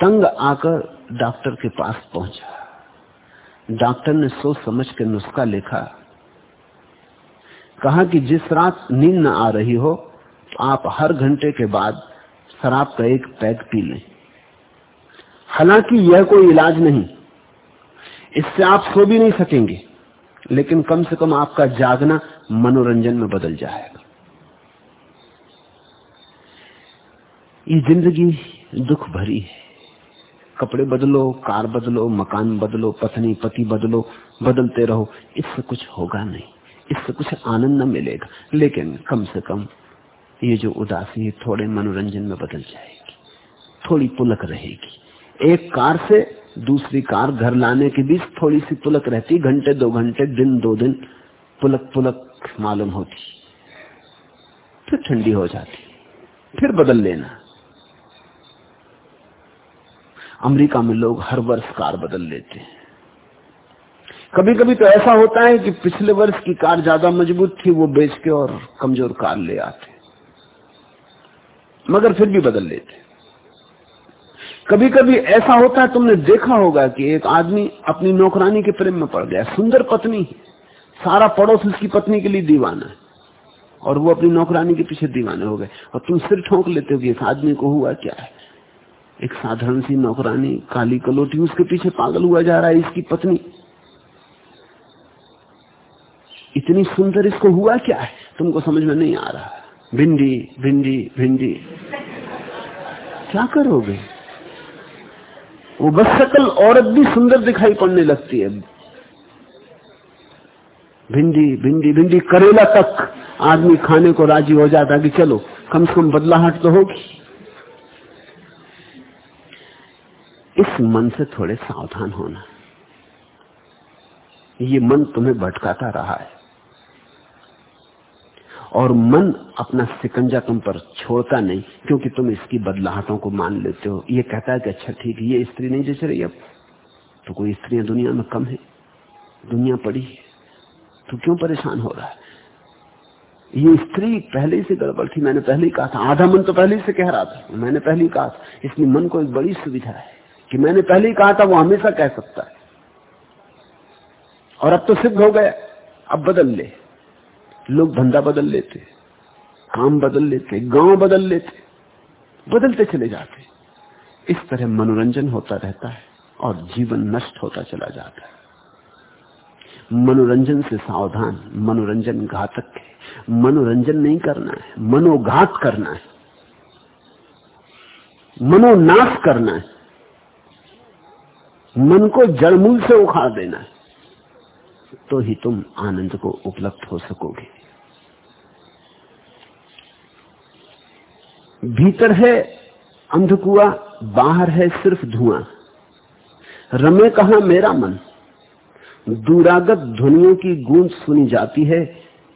तंग आकर डॉक्टर के पास पहुँचा। डॉक्टर ने सोच समझ के नुस्खा लिखा, कहा कि जिस रात नींद न आ रही हो तो आप हर घंटे के बाद शराब का एक पैक पी लें। हालाँकि यह कोई इलाज नहीं, इससे आप सो भी नहीं सकेंगे, लेकिन कम से कम आपका जागना मनोरंजन में बदल जाएगा। ये ज़िंदगी दुख भरी है। कपड़े बदलो, कार बदलो, मकान बदलो, पत्नी, पति बदलो, बदलते रहो। इससे कुछ होगा नहीं। इससे कुछ आनंद न मिलेगा। लेकिन कम से कम ये जो उदासी है, थोड़े मनोरंजन में बदल जाएगी। थोड़ी पुलक रहेगी। एक कार से दूसरी कार घर लाने के बीच थोड़ी सी पुलक रहती। घंटे, दो घंटे, दिन, दो दिन पुलक पुलक मालूम होती। फिर ठंडी हो जाती। फिर बदल लेना। अमेरिका में लोग हर वर्ष कार बदल लेते हैं। कभी कभी तो ऐसा होता है कि पिछले वर्ष की कार ज़्यादा मज़बूत थी, वो बेच के और कमज़ोर कार ले आते मगर फिर भी बदल लेते कभी कभी ऐसा होता है, तुमने देखा होगा कि एक आदमी अपनी नौकरानी के प्रेम में पड़ गया। सुंदर पत्नी सारा पड़ोस उसकी पत्नी के लिए दीवाना है। और वो अपनी नौकरानी के पीछे दीवाने हो गए। और तुम सिर ठोंक लेते हो कि इस आदमी को हुआ क्या है? एक साधारण सी नौकरानी काली कलोटी, उसके पीछे पागल हुआ जा रहा है, इसकी पत्नी। इतनी सुंदर इसको हुआ क्या है? तुमको समझ में नहीं आ रहा। भिंडी भिंडी भिंडी। क्या करोगे? वो बस सकल औरत भी सुंदर दिखाई पड़ने लगती है। भिंडी भिंडी भिंडी, करेला तक। आदमी खाने को राज़ी हो जाता कि चलो, कम से कम बदलाहट तो होगी। इस मन से थोड़े सावधान होना। ये मन तुम्हें भटकाता रहा है। और मन अपना सिकंजा तुम पर छोड़ता नहीं, क्योंकि तुम इसकी बदलाहटों को मान लेते हो। ये कहता है कि अच्छा ठीक है, ये स्त्री नहीं जैसे रही अब। तो कोई स्त्रियाँ दुनिया में कम है। दुनिया पड़ी है। तो क्यों परेशान हो रहा है? ये स्त्री पहले से गड़बड़ थी। मैंने पहले ही कहा था। आधा मन तो पहले से कह रहा था। मैंने पहले ही कहा था। इसलिए मन को एक बड़ी सुविधा है। कि मैंने पहले ही कहा था, वो हमेशा कह सकता है। और अब तो सिद्ध हो गया। अब बदल ले। लोग धंधा बदल लेते, काम बदल लेते, गाँव बदल लेते, बदलते चले जाते। इस तरह मनोरंजन होता रहता है और जीवन नष्ट होता चला जाता है। मनोरंजन से सावधान, मनोरंजन घातक है। मनोरंजन नहीं करना है, मनोघात करना है। मनोनाश करना है। मन को जड़मूल से उखाड़ देना है तो ही तुम आनंद को उपलब्ध हो सकोगे। भीतर है अंधकुआ, बाहर है सिर्फ़ धुआँ। रमे कहा मेरा मन? दूरागत ध्वनियों की गूंज सुनी जाती है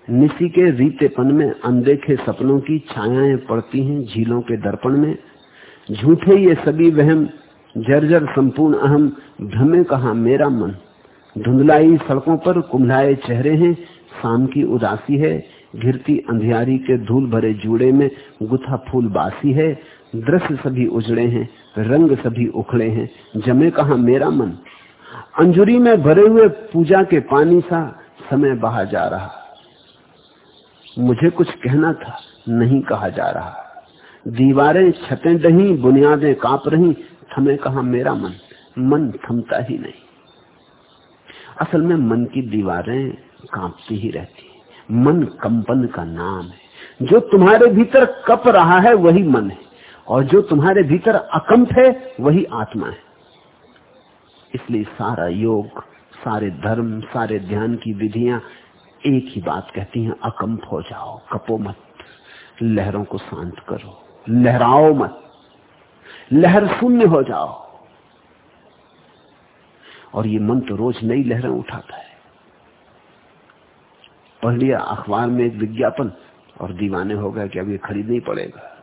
निशी के रीतेपन में अनदेखे सपनों की छायाएँ पड़ती हैं झीलों के दर्पण में। झूठे ये सभी वहम जर्जर संपूर्ण अहम भ्रमे कहा मेरा मन। धुंधलाई सड़कों पर कुम्हलाए चेहरे हैं, शाम की उदासी है, घिरती अंधियारी के धूल भरे जूड़े में गुथा फूल बासी है, दृश्य सभी उजड़े हैं, रंग सभी उखड़े हैं, जमे कहा मेरा मन। अंजुरी में भरे हुए पूजा के पानी सा समय बहा जा रहा। मुझे कुछ कहना था, नहीं कहा जा रहा। दीवारें छतें दही बुनियादें काँप रही थमे कहा, मेरा मन मन थमता ही नहीं। असल में मन की दीवारें कांपती ही रहती है। मन कंपन का नाम है। जो तुम्हारे भीतर कप रहा है, वही मन है। और जो तुम्हारे भीतर अकंप है, वही आत्मा है। इसलिए सारा योग, सारे धर्म, सारे ध्यान की विधियाँ एक ही बात कहती हैं, अकंप हो जाओ, कपो मत, लहरों को शांत करो, लहराओ मत। लहर शून्य हो जाओ। और ये मन तो रोज नई लहरें उठाता है। पढ़ लिया अखबार में एक विज्ञापन और दीवाने हो गए कि अब ये खरीद नहीं पड़ेगा।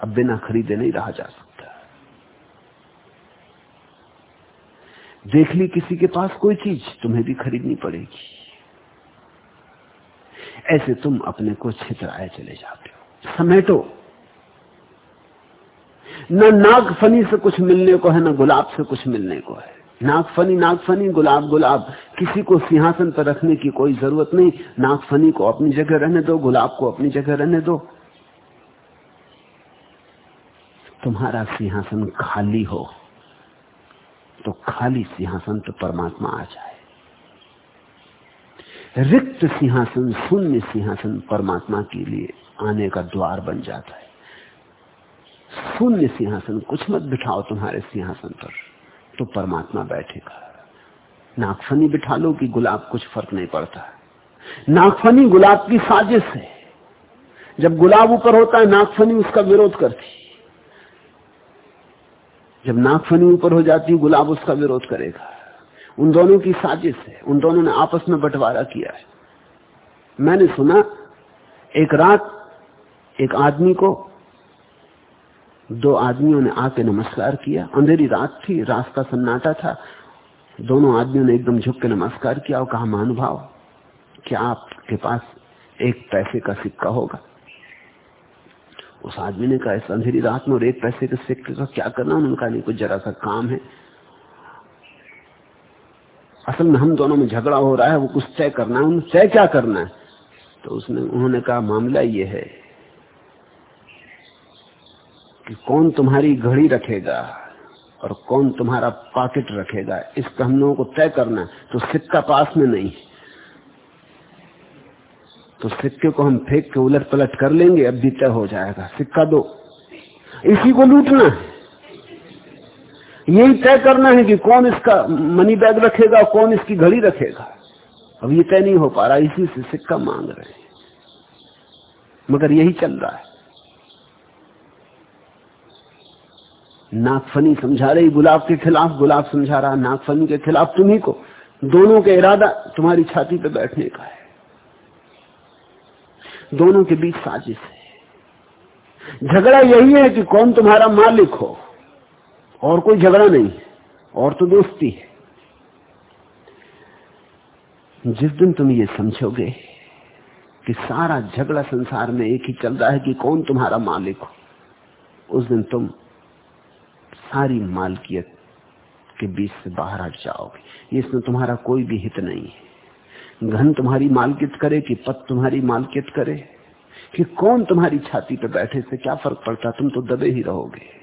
अब बिना खरीदे नहीं रहा जा सकता। देख ली किसी के पास कोई चीज़, तुम्हें भी खरीदनी पड़ेगी। ऐसे तुम अपने को छितराए चले जाते हो। समेटो। न नागफनी से कुछ मिलने को है, न गुलाब से कुछ मिलने को है। नागफनी नागफनी गुलाब गुलाब। किसी को सिंहासन पर रखने की कोई ज़रूरत नहीं। नागफनी को अपनी जगह रहने दो, गुलाब को अपनी जगह रहने दो। तुम्हारा सिंहासन खाली हो तो खाली सिंहासन तो परमात्मा आ जाए। रिक्त सिंहासन, शून्य सिंहासन परमात्मा के लिए आने का द्वार बन जाता है। शून्य सिंहासन, कुछ मत बिठाओ तुम्हारे सिंहासन पर। तो परमात्मा बैठेगा। नागफनी बिठा लो कि गुलाब कुछ फ़र्क नहीं पड़ता। नागफनी गुलाब की साजिश है। जब गुलाब ऊपर होता है, नागफनी उसका विरोध करती। जब नागफनी ऊपर हो जाती, गुलाब उसका विरोध करेगा। उन दोनों की साजिश है। उन दोनों ने आपस में बंटवारा किया है। मैंने सुना, एक रात एक आदमी को दो आदमियों ने आके नमस्कार किया। अंधेरी रात थी, रास्ता सन्नाटा था। दोनों आदमियों ने एकदम झुक के नमस्कार किया और कहा, महानुभाव, क्या आपके पास एक पैसे का सिक्का होगा? उस आदमी ने कहा, इस अंधेरी रात में और एक पैसे के सिक्के का क्या करना? उन्होंने कहा नहीं, कुछ जरा सा काम है। असल में हम दोनों में झगड़ा हो रहा है, वो कुछ तय करना है। उन्हें तय क्या करना है? तो उसने, उन्होंने कहा, मामला ये है कि कौन तुम्हारी घड़ी रखेगा और कौन तुम्हारा पॉकेट रखेगा। इसका हम लोगों को तय करना तो सिक्का पास में नहीं। तो सिक्के को हम फेंक के उलट पलट कर लेंगे, अब भी तय हो जाएगा। सिक्का दो। इसी को लूटना है। यही तय करना है कि कौन इसका मनी बैग रखेगा कौन इसकी घड़ी रखेगा। अब ये तय नहीं हो पा रहा, इसी से सिक्का मांग रहे हैं। मगर यही चल रहा है। नागफनी समझा रही, गुलाब के खिलाफ गुलाब समझा रहा, नागफनी के खिलाफ तुम्ही को। दोनों का इरादा तुम्हारी छाती पे बैठने का है। दोनों के बीच साजिश है। झगड़ा यही है कि कौन तुम्हारा मालिक हो। और कोई झगड़ा नहीं और तो दोस्ती है। जिस दिन तुम ये समझोगे कि सारा झगड़ा संसार में एक ही चल रहा है कि कौन तुम्हारा मालिक हो, उस दिन तुम सारी मालकियत के बीच से बाहर हट जाओगे। इसमें तुम्हारा कोई भी हित नहीं है। घन तुम्हारी मालकियत करे कि पद तुम्हारी मालकियत करे? कि कौन तुम्हारी छाती पे बैठे? से क्या फ़र्क पड़ता? तुम तो दबे ही रहोगे।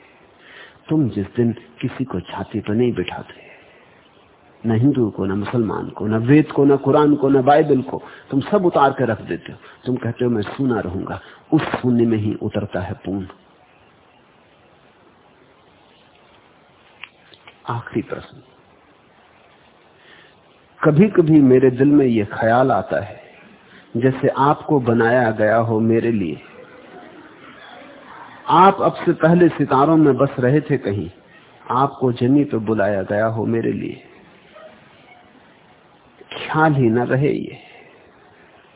तुम जिस दिन किसी को छाती पर नहीं बिठाते, न हिंदू को, न मुसलमान को, न वेद को, न कुरान को, न बाइबल को, तुम सब उतार कर रख देते हो। तुम कहते हो, मैं सुना रहूँगा। उस शून्य में ही उतरता है पूर्ण। आखिरी प्रश्न। कभी कभी मेरे दिल में यह ख्याल आता है, जैसे आपको बनाया गया हो मेरे लिए। आप अब से पहले सितारों में बस रहे थे कहीं, आपको जमी पे बुलाया गया हो मेरे लिए। ख्याल ही न रहे ये,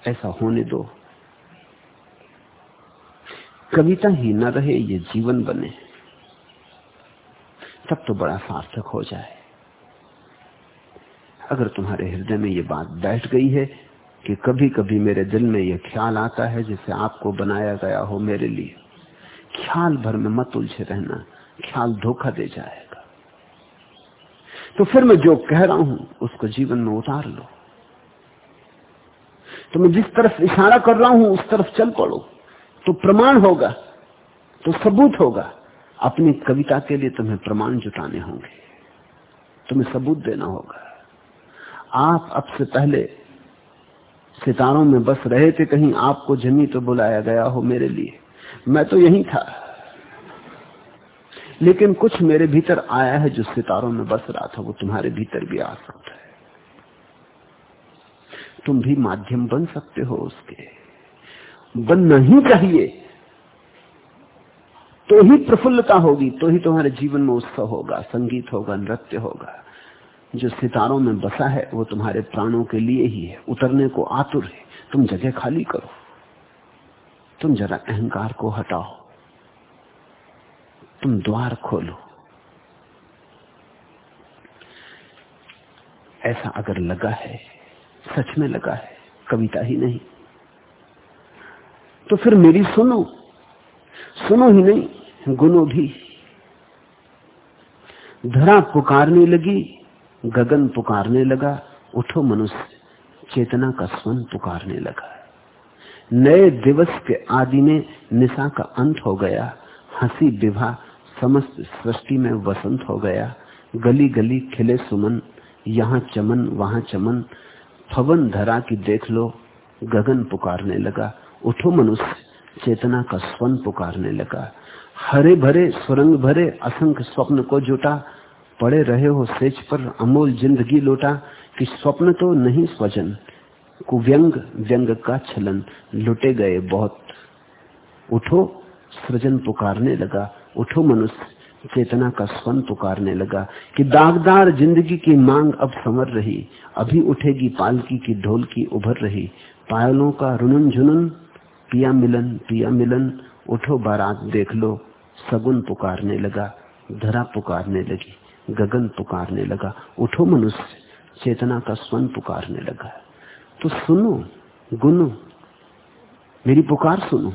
ऐसा होने दो। कविता ही न रहे ये जीवन बने। तब तो बड़ा सार्थक हो जाए। अगर तुम्हारे हृदय में ये बात बैठ गई है कि कभी कभी मेरे दिल में यह ख्याल आता है जिसे आपको बनाया गया हो मेरे लिए, ख्याल भर में मत उलझे रहना, ख्याल धोखा दे जाएगा। तो फिर मैं जो कह रहा हूँ, उसको जीवन में उतार लो। तो मैं जिस तरफ़ इशारा कर रहा हूँ, उस तरफ़ चल पड़ो। तो प्रमाण होगा तो सबूत होगा। अपनी कविता के लिए तुम्हें प्रमाण जुटाने होंगे। तुम्हें सबूत देना होगा। आप अब से पहले सितारों में बस रहे थे, कहीं आपको जमी तो बुलाया गया हो मेरे लिए। मैं तो यही था। लेकिन कुछ मेरे भीतर आया है जो सितारों में बस रहा था, वो तुम्हारे भीतर भी आ सकता है। तुम भी माध्यम बन सकते हो उसके। बनना ही चाहिए। तो ही प्रफुल्लता होगी तो ही तुम्हारे जीवन में उत्सव होगा, संगीत होगा, नृत्य होगा। जो सितारों में बसा है, वो तुम्हारे प्राणों के लिए ही है। उतरने को आतुर है। तुम जगह खाली करो। तुम जरा अहंकार को हटाओ। तुम द्वार खोलो। ऐसा अगर लगा है, सच में लगा है, कविता ही नहीं। तो फिर मेरी सुनो। सुनो ही नहीं। गुनो भी। धरा पुकारने लगी, गगन पुकारने लगा, उठो मनुष्य, चेतना का स्वन पुकारने लगा। नए दिवस के आदि में निशा का अंत हो गया, हँसी विवाह समस्त सृष्टि में वसंत हो गया गली गली खिले सुमन, यहाँ चमन, वहाँ चमन फवन धरा की देख लो, गगन पुकारने लगा, उठो मनुष्य, चेतना का स्वन पुकारने लगा। हरे भरे, सुरंग भरे, असंख्य स्वप्न को जुटा, पड़े रहे हो सेज पर, अमोल ज़िंदगी लौटा, कि स्वप्न तो नहीं स्वजन कुव्यंग व्यंग का छलन, लुटे गए बहुत। उठो, सृजन पुकारने लगा, उठो मनुष्य, चेतना का स्वन पुकारने लगा, कि दागदार ज़िंदगी की मांग अब समर रही, अभी उठेगी पालकी की ढोल की उभर रही, पायलों का रुनन झुनन पिया मिलन पिया मिलन, उठो बारात देख लो सगुन पुकारने लगा, धरा पुकारने लगी, गगन पुकारने लगा, उठो मनुष्य, चेतना का स्वन पुकारने लगा। तो सुनो, गुनो, मेरी पुकार सुनो।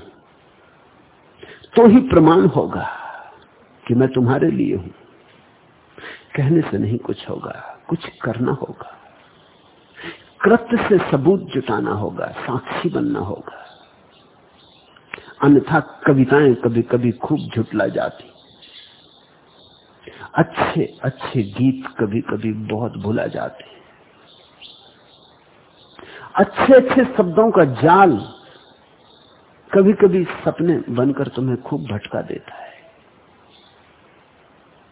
तो ही प्रमाण होगा कि मैं तुम्हारे लिए हूँ। कहने से नहीं कुछ होगा, कुछ करना होगा। कृत्य से सबूत जुटाना होगा, साक्षी बनना होगा। अन्यथा कविताएँ कभी कभी खूब झुटला जाती। अच्छे अच्छे गीत कभी कभी बहुत भूला जाते। अच्छे अच्छे शब्दों का जाल कभी कभी सपने बनकर तुम्हें खूब भटका देता है।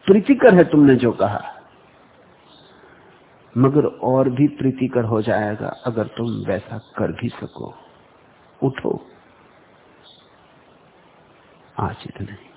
प्रीतिकर है तुमने जो कहा। मगर और भी प्रीतिकर हो जाएगा अगर तुम वैसा कर भी सको। उठो। आज इतने